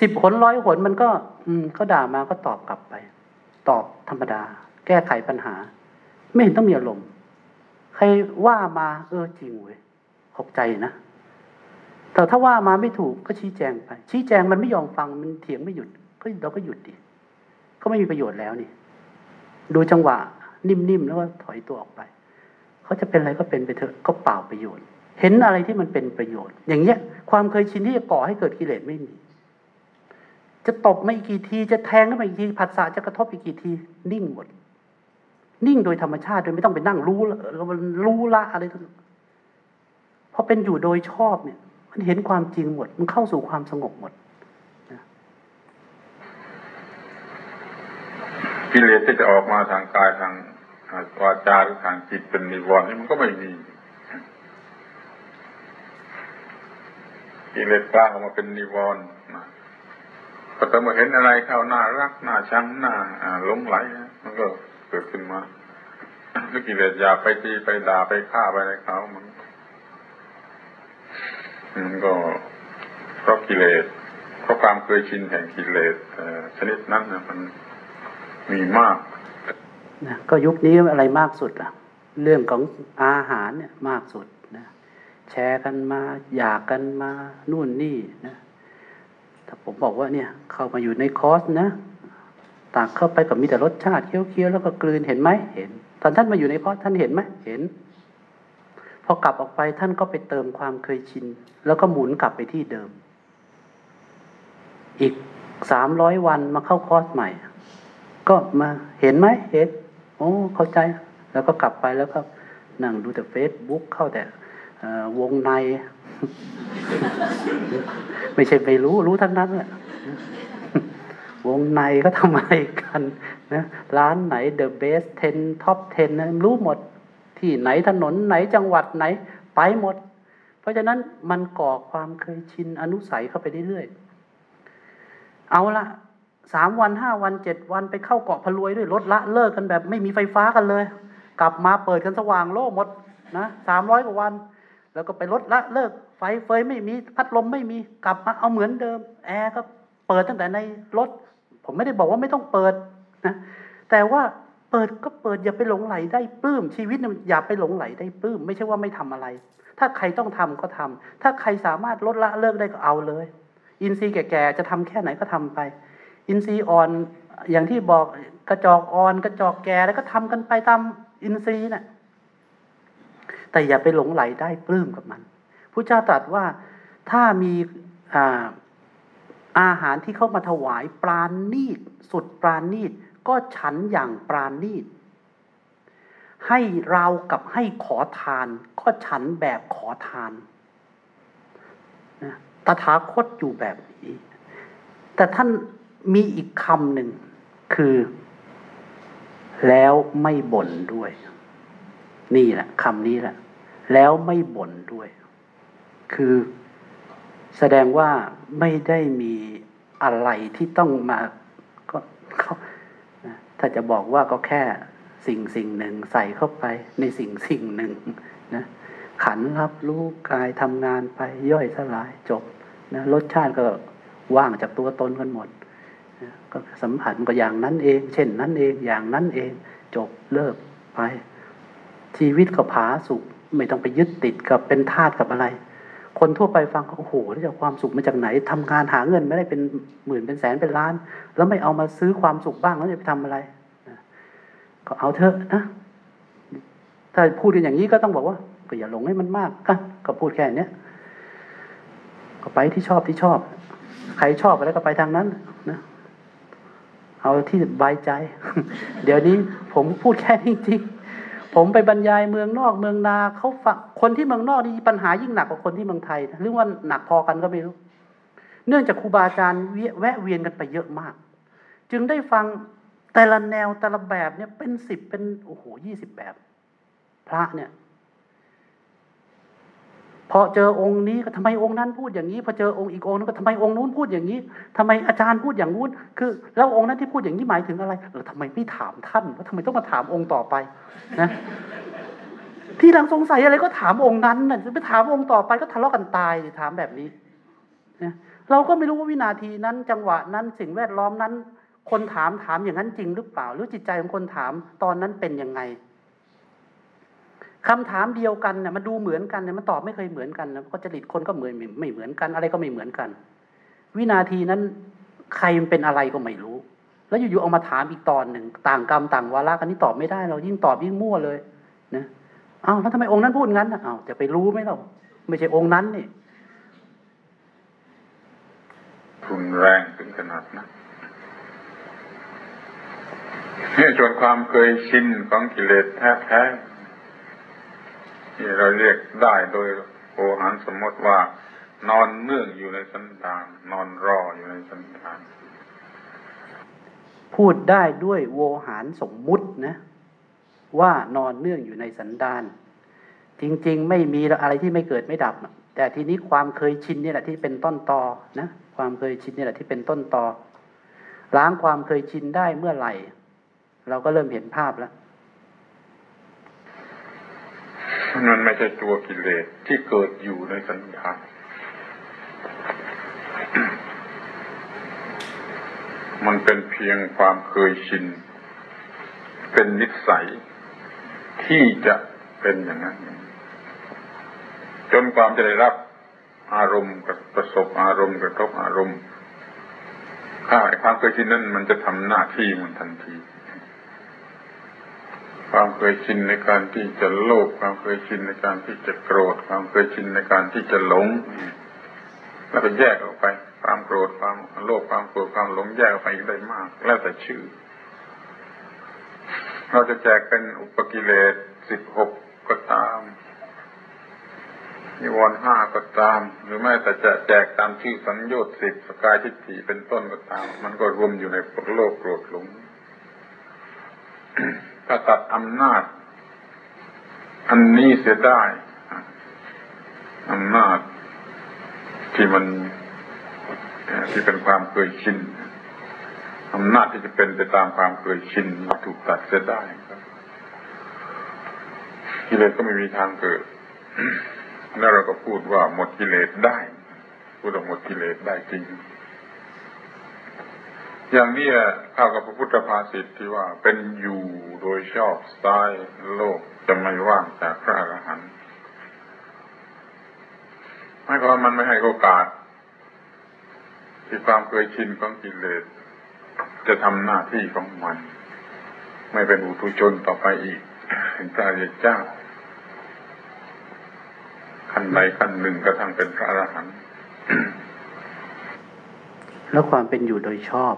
สิบหนร้อยหนมันก็ อืมเขาด่ามาก็ตอบกลับไป ตอบธรรมดา แก้ไขปัญหา ไม่เห็นต้องมีอารมณ์ใครว่ามาเออจริงเว้ยขอบใจนะแต่ถ้าว่ามาไม่ถูกก็ชี้แจงไป ชี้แจงมันไม่ยอมฟังมันเถียงไม่หยุดก็เราก็หยุดดิก็ไม่มีประโยชน์แล้วนี่ ดูจังหวะ นิ่มๆแล้วก็ถอยตัวออกไป เขาจะเป็นอะไรก็เป็นไปเถอะก็เปล่าประโยชน์ เห็นอะไรที่มันเป็นประโยชน์ อย่างเงี้ย ความเคยชินที่จะก่อให้เกิดกิเลสไม่มี จะตบไม่กี่ทีจะแทงก็ไม่กี่ทีผัสสะจะกระทบอีกกี่ทีนิ่งหมด นิ่งโดยธรรมชาติโดยไม่ต้องไปนั่งรู้และรู้ละอะไรทั้งพอเป็นอยู่โดยชอบเนี่ย มันเห็นความจริงหมด มันเข้าสู่ความสงบหมด กิเลสที่จะออกมาทางกายทางวาจาหรือทางจิตเป็นนิวรณ์นี่มันก็ไม่มีกิเลสกลางออกมาเป็นนิวรณ์นะพอต่เมื่อเห็นอะไรเข้าหน้ารักหน้าชังหน้าหลงไหลมันก็เกิดขึ้นมาหรือกิเลสอยากไปตีไปด่าไปฆ่าไปอะไรเขามันมันก็เพราะกิเลสเพราะความเคยชินแห่งกิเลสชนิดนั้นนะมัน มีมากนะก็ยุคนี้อะไรมากสุดล่ะ เรื่องของอาหารเนี่ยมากสุดนะแชร์กันมาอยากกันมานู่นนี่นะถ้าผมบอกว่าเนี่ย เข้ามาอยู่ในคอร์สนะตักเข้าไปกับมีแต่รสชาติเคี้ยวๆแล้วก็กลืนเห็นไหมเห็น ตอนท่านมาอยู่ในคอร์สท่านเห็นไหมเห็น พอกลับออกไปท่านก็ไปเติมความเคยชิน แล้วก็หมุนกลับไปที่เดิม อีกสามร้อยวันมาเข้าคอร์สใหม่ ก็มาเห็นไหมเห็นโอ้เข้าใจ แล้วก็กลับไปแล้วก็นั่งดูแต่เฟซบุ๊กเข้าแต่วงใน ไม่ใช่ไปรู้รู้ทั้งนั้นแหละวงในก็ทำอะไรกันนะร้านไหน The Best 10 Top 10นะรู้หมด ที่ไหนถนนไหนจังหวัดไหน ไปหมด เพราะฉะนั้นมันก่อความเคยชินอนุสัยเข้าไปเรื่อยๆเอาละ สามวันห้าวันเจ็ดวันไปเข้าเกาะพลวยด้วยรถละเลิกกันแบบ ไม่มีไฟฟ้ากันเลย กลับมาเปิดกันสว่างโล่หมดนะสามร้อยกว่าวัน แล้วก็ไปรถละเลิกไฟเฟยไม่มีพัดลมไม่มีกลับมาเอาเหมือนเดิม แอร์ก็เปิดตั้งแต่ในรถ ผมไม่ได้บอกว่าไม่ต้องเปิดนะแต่ว่าเปิดก็เปิดอย่าไปหลงไหลได้ปลื้มชีวิตอย่าไปหลงไหลได้ปลื้มไม่ใช่ว่าไม่ทำอะไร ถ้าใครต้องทำก็ทำถ้าใครสามารถลดละเลิกได้ก็เอาเลย อินทรีย์แก่ๆจะทำแค่ไหนก็ทำไป อินทรีย์อ่อนอย่างที่บอกกระจอกอ่อนกระจอกแก่แล้วก็ทำกันไปตามอินทรีย์นะ่ะแต่อย่าไปหลงไหลได้ปลื้มกับมันพระเจ้าตรัสว่าถ้ามีอาอาหารที่เข้ามาถวายปราณีตสุดปราณีตก็ฉันอย่างปราณีตให้เรากับให้ขอทาน ก็ฉันแบบขอทานนะตถาคตอยู่แบบนี้ แต่ท่าน มีอีกคำหนึ่งคือ แล้วไม่บ่นด้วย นี่แหละคำนี้แหละ แล้วไม่บ่นด้วย คือแสดงว่าไม่ได้มีอะไรที่ต้องมาก็เขาถ้าจะบอกว่าก็แค่สิ่งสิ่งหนึ่งใส่เข้าไปในสิ่งสิ่งหนึ่งนะขันรับรู้กายทำงานไปย่อยสลายจบนะรสชาติก็ว่างจากตัวตนกันหมด ก็สัมผัสก็อย่างนั้นเอง เช่นนั้นเอง อย่างนั้นเอง จบเลิกไป ชีวิตก็ผาสุขไม่ต้องไปยึดติดกับเป็นทาสกับอะไร คนทั่วไปฟังก็โอ้โหแล้วจะความสุขมาจากไหนทำงานหาเงินไม่ได้เป็นหมื่นเป็นแสนเป็นล้าน แล้วไม่เอามาซื้อความสุขบ้างแล้วจะไปทำอะไรก็เอาเถอะนะถ้าพูดกันอย่างนี้ก็ต้องบอกว่าก็อย่าหลงให้มันมากก็ก็พูดแค่นี้ก็ไปที่ชอบที่ชอบ ใครชอบอะไรก็ไปทางนั้นนะ เอาที่สบายใจ เดี๋ยวนี้ผมพูดแค่นี้จริงผมไปบรรยายเมืองนอกเมืองนาเขาฟังคนที่เมืองนอกนี่ปัญหายิ่งหนักกว่าคนที่เมืองไทยหรือว่าหนักพอกันก็ไม่รู้ เนื่องจากครูบาอาจารย์แวะเวียนกันไปเยอะมาก จึงได้ฟังแต่ละแนวแต่ละแบบเนี่ยเป็นสิบเป็นโอ้โหยี่สิบแบบ พระเนี่ย พอเจอองค์นี้ก็ทำไมองค์นั้นพูดอย่างนี้พอเจอองค์อีกองค์นึงก็ทำไมองค์นู้นพูดอย่างนี้ทำไมอาจารย์พูดอย่างนู้นคือแล้วองค์นั้นที่พูดอย่างนี้หมายถึงอะไรเออทำไมไม่ถามท่านว่าทำไมต้องมาถามองค์ต่อไปนะที่หลังสงสัยอะไรก็ถามองค์นั้นน่ะจะไปถามองค์ต่อไปก็ทะเลาะกันตายถามแบบนี้นะเราก็ไม่รู้ว่าวินาทีนั้น จังหวะนั้นสิ่งแวดล้อมนั้น คนถามถามอย่างนั้นจริงหรือเปล่า หรือจิตใจของคนถามตอนนั้นเป็นยังไง คำถามเดียวกันเนี่ยมันดูเหมือนกันเนี่ยมันตอบไม่เคยเหมือนกันนะก็จริตคนก็เหมือนไม่เหมือนกัน อะไรก็ไม่เหมือนกัน วินาทีนั้นใครมันเป็นอะไรก็ไม่รู้ แล้วอยู่ๆเอามาถามอีกตอนหนึ่งต่างกรรมต่างวาระกันนี่ตอบไม่ได้ เรายิ่งตอบยิ่งมั่วเลยนะอ้าวแล้วทำไมองค์นั้นพูดงั้นอ้าวจะไปรู้ไหมเราไม่ใช่องค์นั้นนี่รุนแรงถึงขนาดนั้นนี่จนความเคยชินของกิเลสแท้ๆ ที่เราเรียกได้โดยโอหารสมมติว่า นอนเนื่องอยู่ในสันดานนอนรออยู่ในสันดานพูดได้ด้วยโวหารสมมุตินะ ว่านอนเนื่องอยู่ในสันดานจริง ๆ ไม่มีอะไรที่ไม่เกิดไม่ดับ แต่ทีนี้ความเคยชินนี่แหละที่เป็นต้นตอนะความเคยชินนี่แหละที่เป็นต้นตอล้างความเคยชินได้เมื่อไหร่ เราก็เริ่มเห็นภาพแล้ว มันไม่ใช่ตัวกิเลสที่เกิดอยู่ในสัญญามันเป็นเพียงความเคยชิน เป็นนิสัย ที่จะเป็นอย่างนั้น จนความจะได้รับอารมณ์กับประสบอารมณ์กระทบอารมณ์ข้าความเคยชินนั้นมันจะทำหน้าที่มันทันที ความเคยชินในการที่จะโลภความเคยชินในการที่จะโกรธ ความเคยชินในการที่จะหลง แล้วก็แยกออกไป ความโกรธความโลภความโกรธความหลงแยกออกไปได้มาก แล้วแต่ชื่อ เราจะแจกเป็นอุปกิเลสสิบหกก็ตามนิวรณ์ห้าก็ตาม หรือแม้แต่จะแจกตามชื่อสัญญาสิบสกายทิฏฐิเป็นต้นก็ตาม มันก็รวมอยู่ในโลกโกรธหลง ถ้าตัดอำนาจ อันนี้เสียได้อำนาจที่มันที่เป็นความเคยชินอำนาจที่จะเป็นไปตามความเคยชินมาถูกตัดเสียได้กิเลสก็ไม่มีทางเกิด แล้วเราก็พูดว่าหมดกิเลสได้ พูดว่าหมดกิเลสได้จริง อย่างนี้เข้ากับพระพุทธภาษิตที่ว่าเป็นอยู่โดยชอบสไตล์โลกจะไม่ว่างจากพระอรหันต์ไม่ก็มันไม่ให้โอกาส ที่ความเคยชินของกิเลสจะทำหน้าที่ของมัน ไม่เป็นอุทุชนต่อไปอีกเป็นพระเจ้าขั้นใดขั้นหนึ่งกระทั่งเป็นพระอรหันต์แล้วความเป็นอยู่โดยชอบ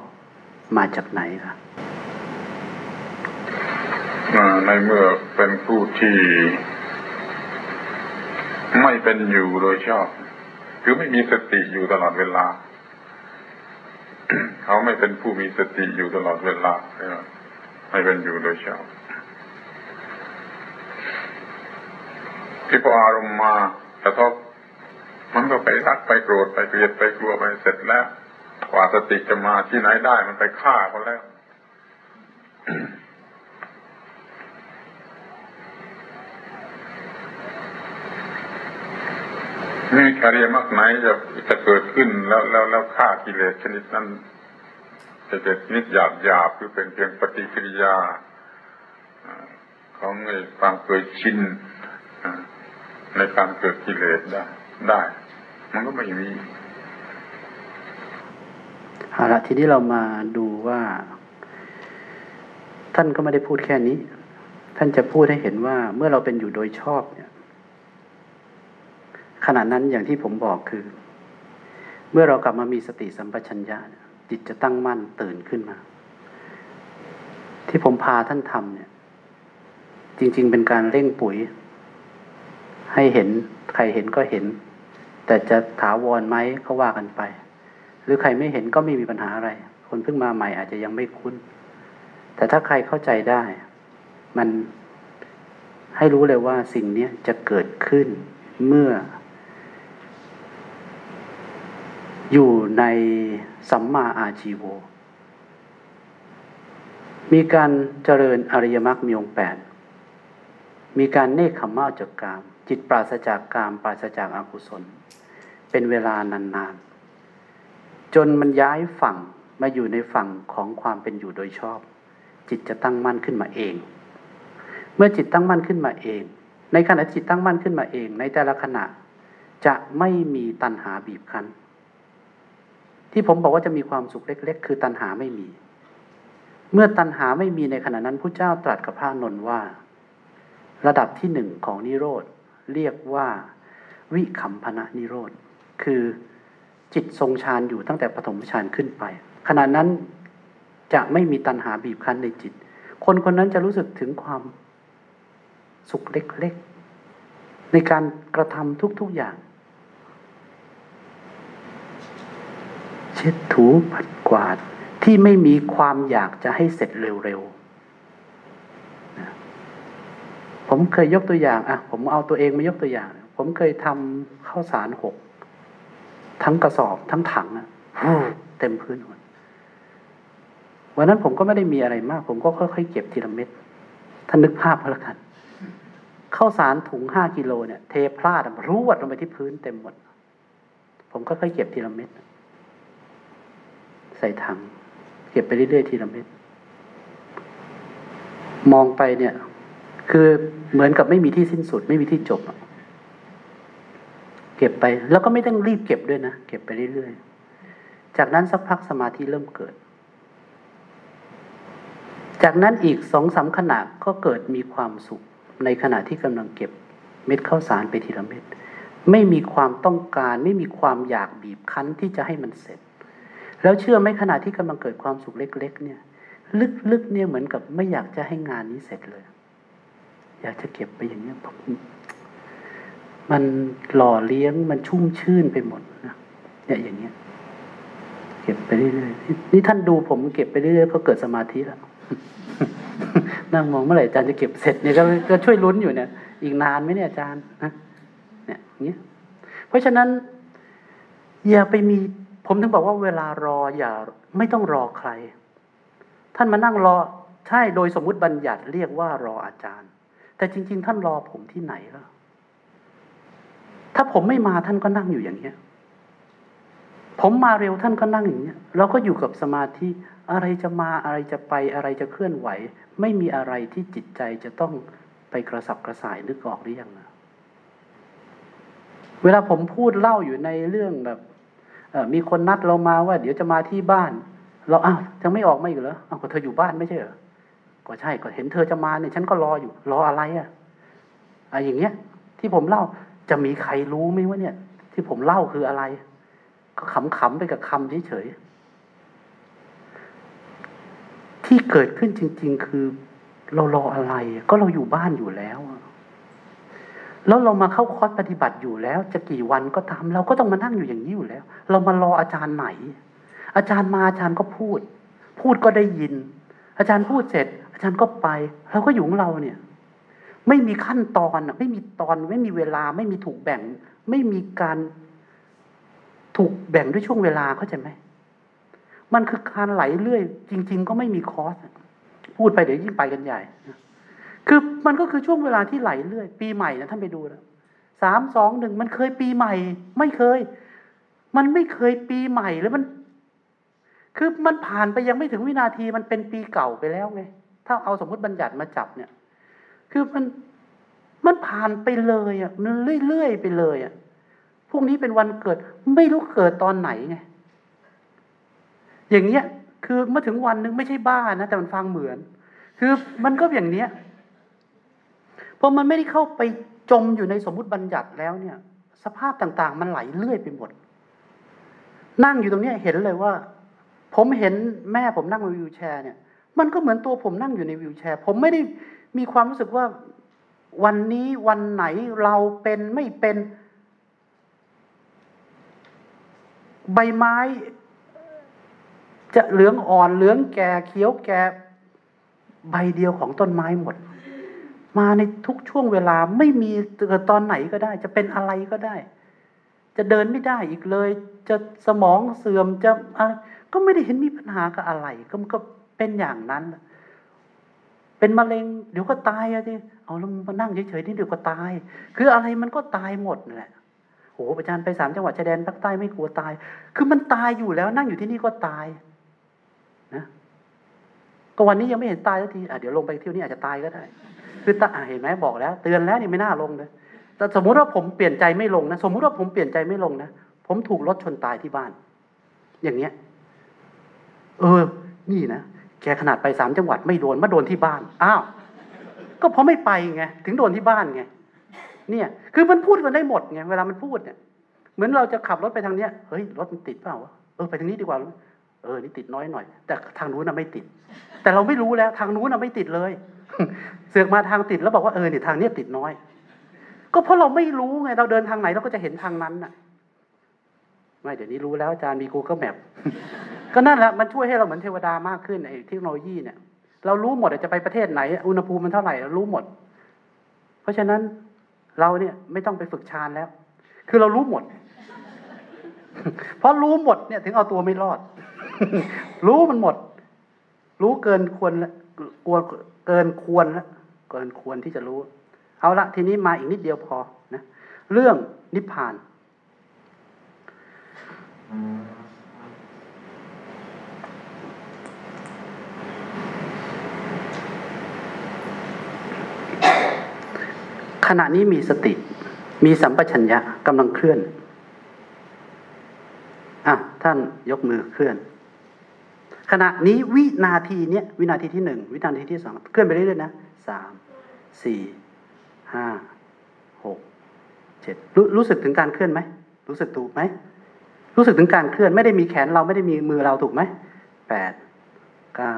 มาจากไหนล่ะในเมื่อเป็นผู้ที่ ไม่เป็นอยู่โดยชอบ คือไม่มีสติอยู่ตลอดเวลา เขาไม่เป็นผู้มีสติอยู่ตลอดเวลาไม่เป็นอยู่โดยชอบที่พออารมณ์มากระทบมันก็ไปรักไปโกรธไปเกลียดไปกลัวไปเสร็จแล้ว กว่าสติจะมาที่ไหนได้มันไปฆ่าเขาแล้ว นี่อริยมรรคไหนจะจะเกิดขึ้นแล้วแล้วแล้วฆ่ากิเลสชนิดนั้น จะเกิดนิดหยาบหยาบคือเป็นเพียงปฏิกิริยาของความเคยชินในการเกิดกิเลสได้ได้ มันก็ไม่มี เอาละทีนี้เรามาดูว่า ท่านก็ไม่ได้พูดแค่นี้ ท่านจะพูดให้เห็นว่าเมื่อเราเป็นอยู่โดยชอบเนี่ย ขณะนั้นอย่างที่ผมบอกคือ เมื่อเรากลับมามีสติสัมปชัญญะจิตจะตั้งมั่นตื่นขึ้นมา ที่ผมพาท่านทำเนี่ย จริง ๆ เป็นการเร่งปุ๋ย ให้เห็นใครเห็นก็เห็น แต่จะถาวรไหมก็ว่ากันไป รือใครไม่เห็นก็ไม่มีปัญหาอะไร คนเพิ่งมาใหม่อาจจะยังไม่คุ้น แต่ถ้าใครเข้าใจได้ มันให้รู้เลยว่าสิ่งนี้จะเกิดขึ้นเมื่อ อยู่ในสัมมาอาชีโว มีการเจริญอริยมรรคมีองแปด มีการเนคขมมาจากกาม จิตปราศจากกาม ปราศจากอากุศล เป็นเวลานานๆ จนมันย้ายฝั่งมาอยู่ในฝั่งของความเป็นอยู่โดยชอบ จิตจะตั้งมั่นขึ้นมาเอง เมื่อจิตตั้งมั่นขึ้นมาเอง ในขณะจิตตั้งมั่นขึ้นมาเอง ในแต่ละขณะจะไม่มีตัณหาบีบคั้น ที่ผมบอกว่าจะมีความสุขเล็ก ๆ คือตัณหาไม่มี เมื่อตัณหาไม่มีในขณะนั้นพระเจ้าตรัสกับพระนนท์ว่า ระดับที่หนึ่งของนิโรธเรียกว่า วิคัมพนะนิโรธคือ จิตทรงฌานอยู่ตั้งแต่ปฐมฌานขึ้นไป ขณะนั้นจะไม่มีตัณหาบีบคั้นในจิต คนคนนั้นจะรู้สึกถึงความสุขเล็กๆ ในการกระทำทุกๆอย่าง เช็ดถูปัดกวาดที่ไม่มีความอยากจะให้เสร็จเร็วๆ ผมเคยยกตัวอย่างอะผมเอาตัวเองมายกตัวอย่าง ผมเคยทำข้าวสารหก ทั้งกระสอบทั้งถังอะเต็มพื้นหมดวันนั้นผมก็ไม่ได้มีอะไรมาก ผมก็ค่อยๆเก็บทีละเม็ดท่านนึกภาพพแล้วกันข้าวสารถุงห้ากิโลเนี่ย เทพลาดรวดลงไปที่พื้นเต็มหมด ผมก็ค่อยเก็บทีละเม็ดใส่ถัง เก็บไปเรื่อยๆทีละเม็ดมองไปเนี่ย คือเหมือนกับไม่มีที่สิ้นสุด ไม่มีที่จบอะ เก็บไป แล้วก็ไม่ต้องรีบเก็บด้วยนะ เก็บไปเรื่อยๆ จากนั้นสักพักสมาธิเริ่มเกิด จากนั้นอีกสองสาขณะก็เกิดมีความสุข ในขณะที่กำลังเก็บเม็ดข้าวสารไปทีละเม็ดไม่มีความต้องการ ไม่มีความอยากบีบคั้นที่จะให้มันเสร็จ แล้วเชื่อไหมขณะที่กำลังเกิดความสุขเล็ก ๆ เนี่ย ลึกๆเนี่ยเหมือนกับไม่อยากจะให้งานนี้เสร็จเลย อยากจะเก็บไปอย่างนี้ มันหล่อเลี้ยงมันชุ่มชื่นไปหมดนะเนี่ยอย่างเงี้ย เก็บไปเรื่อยๆนี่ท่านดูผมเก็บไปเรื่อยๆก็เกิดสมาธิแล้วนั่งมองเมื่อไหร่อาจารย์จะเก็บเสร็จเนี่ยก็ช่วยลุ้นอยู่เนี่ย อีกนานไหมเนี่ยอาจารย์นะเนี่ยอย่างเงี้ยเพราะฉะนั้น อย่าไปมี ผมถึงบอกว่าเวลารออย่าไม่ต้องรอใคร ท่านมานั่งรอใช่โดยสมมุติบัญญัติเรียกว่ารออาจารย์ แต่จริง ๆ ท่านรอผมที่ไหนล่ะ ถ้าผมไม่มาท่านก็นั่งอยู่อย่างเงี้ย ผมมาเร็วท่านก็นั่งอย่างเงี้ย เราก็อยู่กับสมาธิอะไรจะมาอะไรจะไปอะไรจะเคลื่อนไหว ไม่มีอะไรที่จิตใจจะต้องไปกระสับกระส่ายนึกออกหรือยังนะเวลาผมพูดเล่าอยู่ในเรื่องแบบมีคนนัดเรามาว่า เดี๋ยวจะมาที่บ้าน เราอ้าวจะไม่ออกมาอีกเหรออ้าวก็เธออยู่บ้านไม่ใช่เหรอก็ใช่ก็เห็นเธอจะมาเนี่ยฉันก็รออยู่ รออะไรอะ่ะอะอย่างเงี้ย ที่ผมเล่า จะมีใครรู้ไหมว่าเนี่ย ที่ผมเล่าคืออะไร ก็ขำๆไปกับคำเฉยๆที่เกิดขึ้นจริง ๆ คือ เรารออะไร ก็เราอยู่บ้านอยู่แล้วแล้วเรามาเข้าคอร์สปฏิบัติอยู่แล้ว จะกี่วันก็ตาม เราก็ต้องมานั่งอยู่อย่างนี้อยู่แล้ว เรามารออาจารย์ไหน อาจารย์มาอาจารย์ก็พูด พูดก็ได้ยิน อาจารย์พูดเสร็จ อาจารย์ก็ไปเราก็อยู่ของเราเนี่ย ไม่มีขั้นตอนไม่มีตอนไม่มีเวลา ไม่มีถูกแบ่ง ไม่มีการถูกแบ่งด้วยช่วงเวลาเข้าใจไหมมันคือการไหลเรื่อย จริง ๆ ก็ไม่มีคอสพูดไปเดี๋ยวยิ่งไปกันใหญ่คือมันก็คือช่วงเวลาที่ไหลเรื่อย ปีใหม่นะท่านไปดูแล้วสามสองหนึ่งมันเคยปีใหม่ ไม่เคย มันไม่เคยปีใหม่แล้วมัน คือมันผ่านไปยังไม่ถึงวินาทีมันเป็นปีเก่าไปแล้วไงถ้าเอาสมมติบัญญัติมาจับเนี่ย คือมันมันผ่านไปเลยอะมันเรื่อยๆไปเลยอะพรุ่งนี้เป็นวันเกิด ไม่รู้เกิดตอนไหนไง อย่างเงี้ย คือเมื่อถึงวันนึงไม่ใช่บ้านะแต่มันฟังเหมือน คือมันก็อย่างเนี้ยพอมันไม่ได้เข้าไปจมอยู่ในสมมุติบัญญัติแล้วเนี่ย สภาพต่างๆ มันไหลเลื่อยไปหมด นั่งอยู่ตรงนี้เห็นเลยว่า ผมเห็นแม่ผมนั่งวิวแชร์เนี่ย มันก็เหมือนตัวผมนั่งอยู่ในวิวแชร์ ผมไม่ได้มีความรู้สึกว่าวันนี้วันไหนเราเป็นไม่เป็น ใบไม้ จะเหลืองอ่อนเหลืองแก่เขียวแก่ใบเดียวของต้นไม้หมด มาในทุกช่วงเวลาไม่มีเกิดตอนไหนก็ได้ จะเป็นอะไรก็ได้ จะเดินไม่ได้อีกเลย จะสมองเสื่อมจะะก็ไม่ได้เห็นมีปัญหากับอะไร ก็มันก็ เป็นอย่างนั้น เป็นมะเร็งเดี๋ยวก็ตายอะที่เอาล้วมานั่งเฉยๆนี่เดี๋ยวก็ตาย คืออะไรมันก็ตายหมดแหละโอ้โหอาจารย์ไปสามจังหวัดชายแดนภาคใต้ไม่กลัวตาย คือมันตายอยู่แล้ว นั่งอยู่ที่นี่ก็ตาย นะก็วันนี้ยังไม่เห็นตายสักทีอะเดี๋ยวลงไปเที่ยวนี้อาจจะตายก็ได้ คือตาเห็นไหมบอกแล้ว เตือนแล้วนี่ไม่น่าลงเลยแต่สมมุติว่าผมเปลี่ยนใจไม่ลงนะสมมุติว่าผมเปลี่ยนใจไม่ลงนะผมถูกรถชนตายที่บ้าน อย่างเนี้ย เออ นี่นะ แกขนาดไปสามจังหวัดไม่โดนมาโดนที่บ้าน อ้าว ก็เพราะไม่ไปไงถึงโดนที่บ้านไง เนี่ย คือมันพูดกันได้หมดไงเวลามันพูดเนี่ย เหมือนเราจะขับรถไปทางเนี้ย เฮ้ยรถมันติดเปล่าวะเออไปทางนี้ดีกว่า เออนี่ติดน้อยหน่อย แต่ทางนู้นน่ะไม่ติด แต่เราไม่รู้แล้วทางนู้นน่ะไม่ติดเลย เสือกมาทางติดแล้วบอกว่าเออเนี่ยทางเนี้ยติดน้อย ก็เพราะเราไม่รู้ไง เราเดินทางไหนเราก็จะเห็นทางนั้นน่ะ ไม่เดี๋ยวนี้รู้แล้วอาจารย์มี Google Map ก็นั่นแหละมันช่วยให้เราเหมือนเทวดามากขึ้นไอ้เทคโนโลยีเนี่ย เรารู้หมดจะไปประเทศไหน อุณหภูมิมันเท่าไหร่เรารู้หมด เพราะฉะนั้นเราเนี่ยไม่ต้องไปฝึกฌานแล้ว คือเรารู้หมด เพราะรู้หมดเนี่ย ถึงเอาตัวไม่รอด รู้มันหมด รู้เกินควรแล้วกวเกินควรแล้วเกินควรที่จะรู้ เอาละทีนี้มาอีกนิดเดียวพอนะเรื่องนิพพาน ขณะนี้มีสติ มีสัมปชัญญะกำลังเคลื่อนอะท่านยกมือเคลื่อน ขณะนี้วินาทีเนี้ยวินาทีที่หนึ่งวินาทีที่สองเคลื่อนไปเรื่อยๆนะสามสี่ห้าหกเจ็ดรู้รู้สึกถึงการเคลื่อนไหมรู้สึกถูกไหมรู้สึกถึงการเคลื่อนไม่ได้มีแขนเราไม่ได้มีมือเราถูกไหมแปดเก้า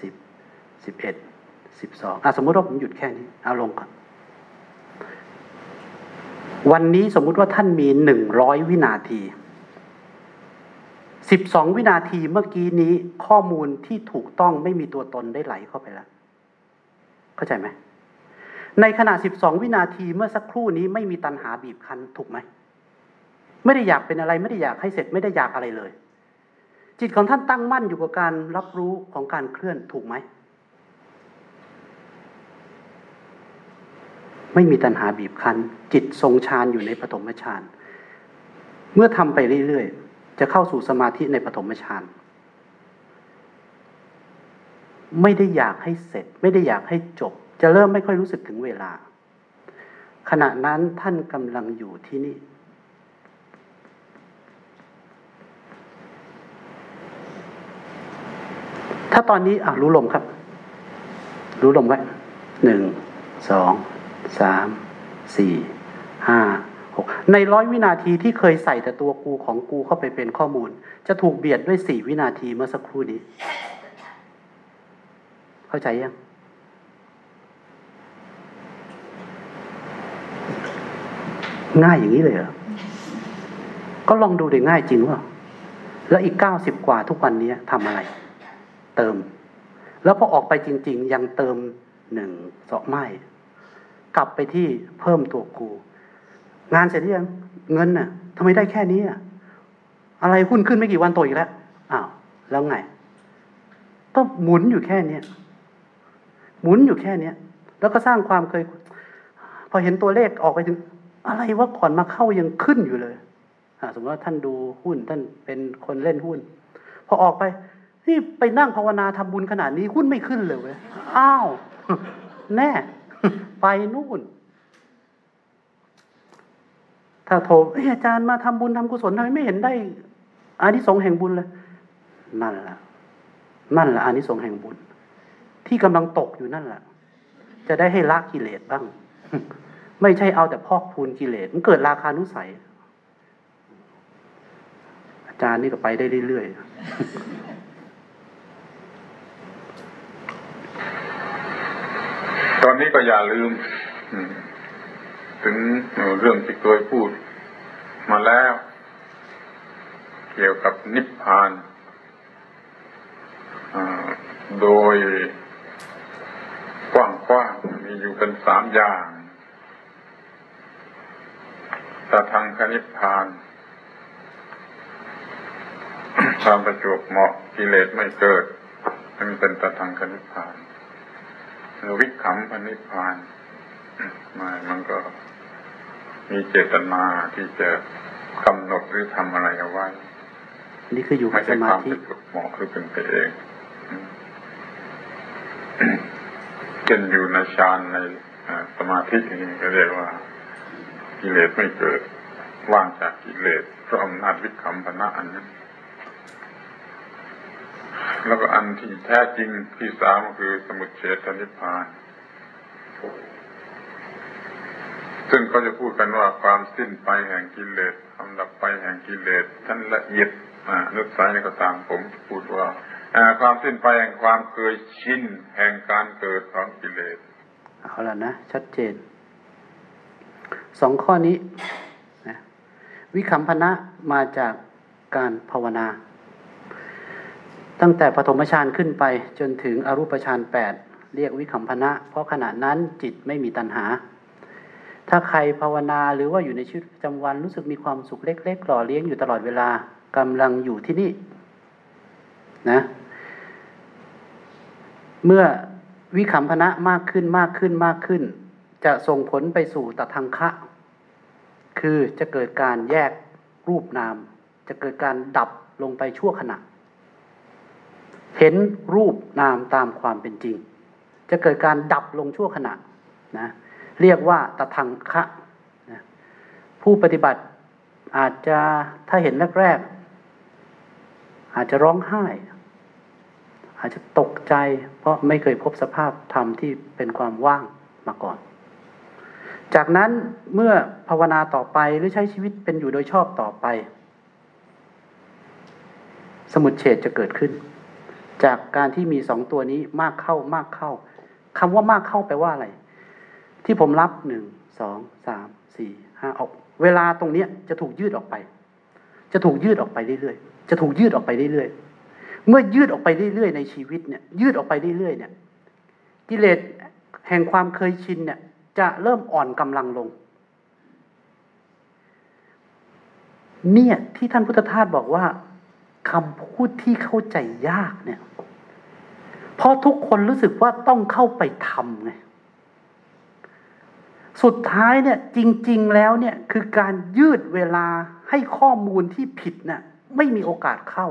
สิบสิบเอ็ดสิบสองอะสมมติว่าผมหยุดแค่นี้เอาลงก่อน วันนี้สมมุติว่าท่านมีหนึ่งร้อยวินาทีสิบสองวินาทีเมื่อกี้นี้ข้อมูลที่ถูกต้องไม่มีตัวตนได้ไหลเข้าไปแล้ว เข้าใจไหม ในขณะสิบสองวินาทีเมื่อสักครู่นี้ไม่มีตันหาบีบคั้นถูกไหม ไม่ได้อยากเป็นอะไร ไม่ได้อยากให้เสร็จไม่ได้อยากอะไรเลย จิตของท่านตั้งมั่นอยู่กับการรับรู้ของการเคลื่อนถูกไหม ไม่มีตัณหาบีบคั้น จิตทรงฌานอยู่ในปฐมฌานเมื่อทำไปเรื่อยๆ จะเข้าสู่สมาธิในปฐมฌานไม่ได้อยากให้เสร็จ ไม่ได้อยากให้จบ จะเริ่มไม่ค่อยรู้สึกถึงเวลา ขณะนั้นท่านกำลังอยู่ที่นี่ ถ้าตอนนี้อะรู้ลมครับ รู้ลมไว้หนึ่งสอง สามสี่ห้าหกในร้อยวินาทีที่เคยใส่แต่ตัวกูของกูเข้าไปเป็นข้อมูล จะถูกเบียดด้วยสี่วินาทีเมื่อสักครู่นี้ เข้าใจยังง่ายอย่างนี้เลยเหรอ ก็ลองดูดีง่ายจริงว่า แล้วอีกเก้าสิบกว่าทุกวันนี้ทำอะไร เติม แล้วพอออกไปจริง ๆ ยังเติมหนึ่งสองไม่ กลับไปที่เพิ่มตัวกู งานเสร็จหรือยังเงินน่ะทำไมได้แค่นี้อะอะไรหุ้นขึ้นไม่กี่วันตัวอีกแล้วอ้าวแล้วไง ก็หมุนอยู่แค่เนี้ยหมุนอยู่แค่เนี้ยแล้วก็สร้างความเคย พอเห็นตัวเลขออกไปถึง อะไรว่าก่อนมาเข้ายังขึ้นอยู่เลยสมมติว่าท่านดูหุ้นท่านเป็นคนเล่นหุ้น พอออกไปนี่ไปนั่งภาวนาทำบุญขนาดนี้หุ้นไม่ขึ้นเลยเว้ยอ้าว แน่ ไปนู่น ถ้าโทรเออาจารย์มาทำบุญทำกุศลทำไมไม่เห็นได้อานิสงส์แห่งบุญเลยนั่นแหละนั่นแหละอานิสงส์แห่งบุญ ที่กำลังตกอยู่นั่นแหละจะได้ให้ละกิเลสบ้าง ไม่ใช่เอาแต่พอกพูนกิเลสมันเกิดราคานุสัย อาจารย์นี่ก็ไปได้เรื่อยๆ ตอนนี้ก็อย่าลืมถึงเรื่องที่เคยพูดมาแล้ว เกี่ยวกับนิพพานโดยกว้างๆมีอยู่เป็นสามอย่างตาทางคนิพพานตามประจวบเหมาะกิเลสไม่เกิดอันนี้เป็นตาทางคนิพพาน วิขำพนิพพานไม่มันก็มีเจตนาที่จะกำหนดหรือทำอะไรเอาไว้ นี่คืออยู่กัไม่บสใช่คามมาวธิเป็นจุดเหมาะหรือเป็นไปเองเช่นอยู่ในฌานในอ่าสมาธินี่ก็เรียกว่ากิเลสไม่เกิดว่างจากกิเลสเพราะอำนาจวิคัมพนะอันนั้น แล้วก็อันที่แท้จริงที่สามก็คือสมุทเฉทนิพพาน ซึ่งเขาจะพูดกันว่าความสิ้นไปแห่งกิเลสความดับไปแห่งกิเลสท่านละเอียดนึกสายในก็ตามผมพูดว่าอ่าความสิ้นไปแห่งความเคยชินแห่งการเกิดของกิเลสเอาละนะ ชัดเจนสองข้อนี้นะวิคัมพนะมาจากการภาวนา ตั้งแต่ปฐมฌานขึ้นไปจนถึงอรูปฌานแปดเรียกวิคัมพนะ เพราะขณะนั้นจิตไม่มีตัณหา ถ้าใครภาวนาหรือว่าอยู่ในชีวิตประจำวันรู้สึกมีความสุขเล็กๆหล่อเลี้ยงอยู่ตลอดเวลากำลังอยู่ที่นี่นะเมื่อวิคัมพนะมากขึ้นมากขึ้นมากขึ้น จะส่งผลไปสู่ตทังคะ คือจะเกิดการแยกรูปนาม จะเกิดการดับลงไปชั่วขณะ เห็นรูปนามตามความเป็นจริง จะเกิดการดับลงชั่วขณะนะเรียกว่าตะทังคะนะผู้ปฏิบัติอาจจะถ้าเห็นแรกๆอาจจะร้องไห้ อาจจะตกใจ เพราะไม่เคยพบสภาพธรรมที่เป็นความว่างมาก่อน จากนั้นเมื่อภาวนาต่อไปหรือใช้ชีวิตเป็นอยู่โดยชอบต่อไป สมุดเฉดจะเกิดขึ้น จากการที่มีสองตัวนี้มากเข้ามากเข้าคำว่ามากเข้าแปลว่าอะไร ที่ผมรับหนึ่งสองสามสี่ห้าออก เวลาตรงเนี้ยจะถูกยืดออกไป จะถูกยืดออกไปเรื่อยๆจะถูกยืดออกไปเรื่อยๆเมื่อยืดออกไปเรื่อยๆในชีวิตเนี่ย ยืดออกไปเรื่อยๆเนี่ย กิเลสแห่งความเคยชินเนี่ย จะเริ่มอ่อนกำลังลง เนี่ยที่ท่านพุทธทาสบอกว่าคำพูดที่เข้าใจยากเนี่ย เพราะทุกคนรู้สึกว่าต้องเข้าไปทำไงสุดท้ายเนี่ยจริง ๆ แล้วเนี่ยคือการยืดเวลาให้ข้อมูลที่ผิดเนี่ยไม่มีโอกาสเข้า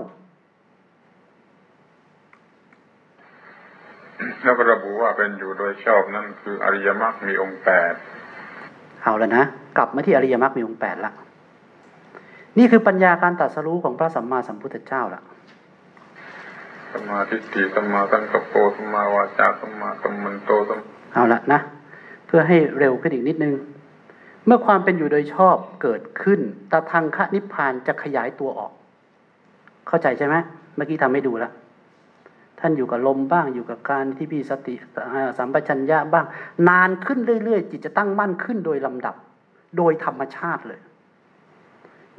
แล้วก็ระบุว่าเป็นอยู่โดยชอบนั่นคืออริยมรรคมีองค์แปดเอาแล้วนะ กลับมาที่อริยมรรคมีองค์แปดละนี่คือปัญญาการตรัสรู้ของพระสัมมาสัมพุทธเจ้าละ สมาทิฏฐิสมาสังกปรสมาวาจาสมากัมมันโตสมเอาละนะ เพื่อให้เร็วขึ้นอีกนิดนึง เมื่อความเป็นอยู่โดยชอบเกิดขึ้นตาทางคะนิพพานจะขยายตัวออก เข้าใจใช่ไหมเมื่อกี้ทำให้ดูแล้วท่านอยู่กับลมบ้างอยู่กับการที่มีสติสัมปชัญญะบ้าง นานขึ้นเรื่อยๆ จิตจะตั้งมั่นขึ้นโดยลำดับ โดยธรรมชาติเลย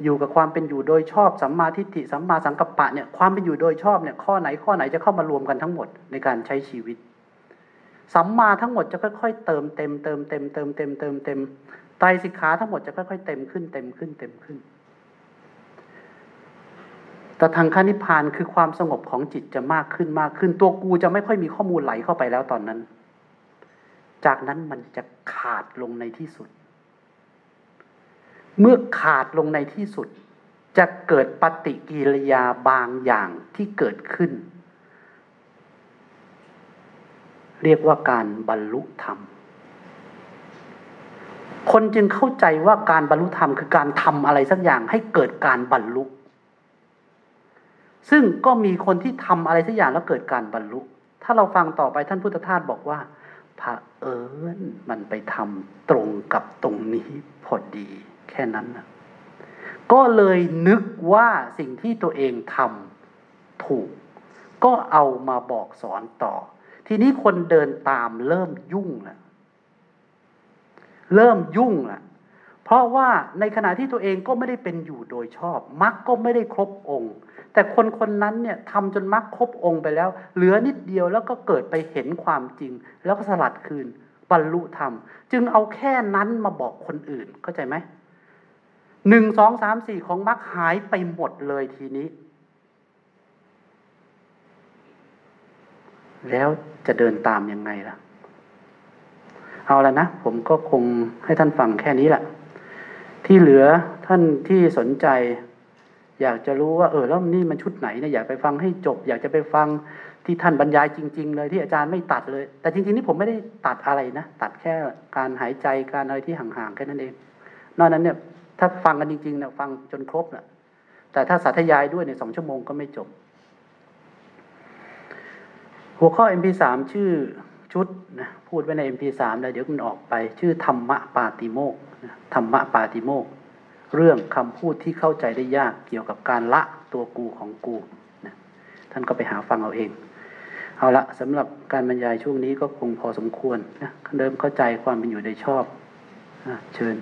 อยู่กับความเป็นอยู่โดยชอบสัมมาทิฏฐิสัมมาสังกัปปะเนี่ยความเป็นอยู่โดยชอบเนี่ยข้อไหนข้อไหนจะเข้ามารวมกันทั้งหมดในการใช้ชีวิต สัมมาทั้งหมดจะค่อยๆเติมเต็มเติมเต็มเติมเต็มเติมเต็มไตรสิกขาทั้งหมดจะค่อยๆเต็มขึ้นเต็มขึ้นเต็มขึ้น แต่ทางคานิพพานคือความสงบของจิตจะมากขึ้นมากขึ้น ตัวกูจะไม่ค่อยมีข้อมูลไหลเข้าไปแล้วตอนนั้น จากนั้นมันจะขาดลงในที่สุด เมื่อขาดลงในที่สุด จะเกิดปฏิกิริยาบางอย่างที่เกิดขึ้น เรียกว่าการบรรลุธรรม คนจึงเข้าใจว่าการบรรลุธรรมคือการทำอะไรสักอย่างให้เกิดการบรรลุซึ่งก็มีคนที่ทำอะไรสักอย่างแล้วเกิดการบรรลุ ถ้าเราฟังต่อไปท่านพุทธทาสบอกว่าพระเอิญมันไปทำตรงกับตรงนี้พอดี แค่นั้นนะก็เลยนึกว่าสิ่งที่ตัวเองทำถูก ก็เอามาบอกสอนต่อ ทีนี้คนเดินตามเริ่มยุ่งแล้วเริ่มยุ่งละเพราะว่าในขณะที่ตัวเองก็ไม่ได้เป็นอยู่โดยชอบมรรคก็ไม่ได้ครบองค์ แต่คนคนนั้นเนี่ยทำจนมรรคครบองค์ไปแล้ว เหลือนิดเดียวแล้วก็เกิดไปเห็นความจริง แล้วก็สลัดคืน บรรลุธรรม จึงเอาแค่นั้นมาบอกคนอื่นเข้าใจไหม หนึ่งสองสามสี่ของมรรคหายไปหมดเลยทีนี้ แล้วจะเดินตามยังไงล่ะ เอาละนะ ผมก็คงให้ท่านฟังแค่นี้แหละ ที่เหลือท่านที่สนใจ อยากจะรู้ว่า เออแล้วนี่มันชุดไหนเนี่ยอยากไปฟังให้จบ อยากจะไปฟังที่ท่านบรรยายจริง ๆ เลยที่อาจารย์ไม่ตัดเลย แต่จริงๆนี่ผมไม่ได้ตัดอะไรนะ ตัดแค่การหายใจการอะไรที่ห่างๆแค่นั้นเอง นอกนั้นเนี่ย ถ้าฟังกันจริงๆเนี่ยฟังจนครบนะแต่ถ้าสาธยายด้วยในสองชั่วโมงก็ไม่จบ หัวข้อ MP3 ชื่อชุดนะพูดไว้ใน MP3 แล้วเดี๋ยวมันออกไป ชื่อธรรมะปาติโมกนะธรรมะปาติโมก เรื่องคำพูดที่เข้าใจได้ยากเกี่ยวกับการละตัวกูของกูนะท่านก็ไปหาฟังเอาเอง เอาละสำหรับการบรรยายช่วงนี้ก็คงพอสมควรนะเริ่มเข้าใจความเป็นอยู่ในชอบอะเชิญ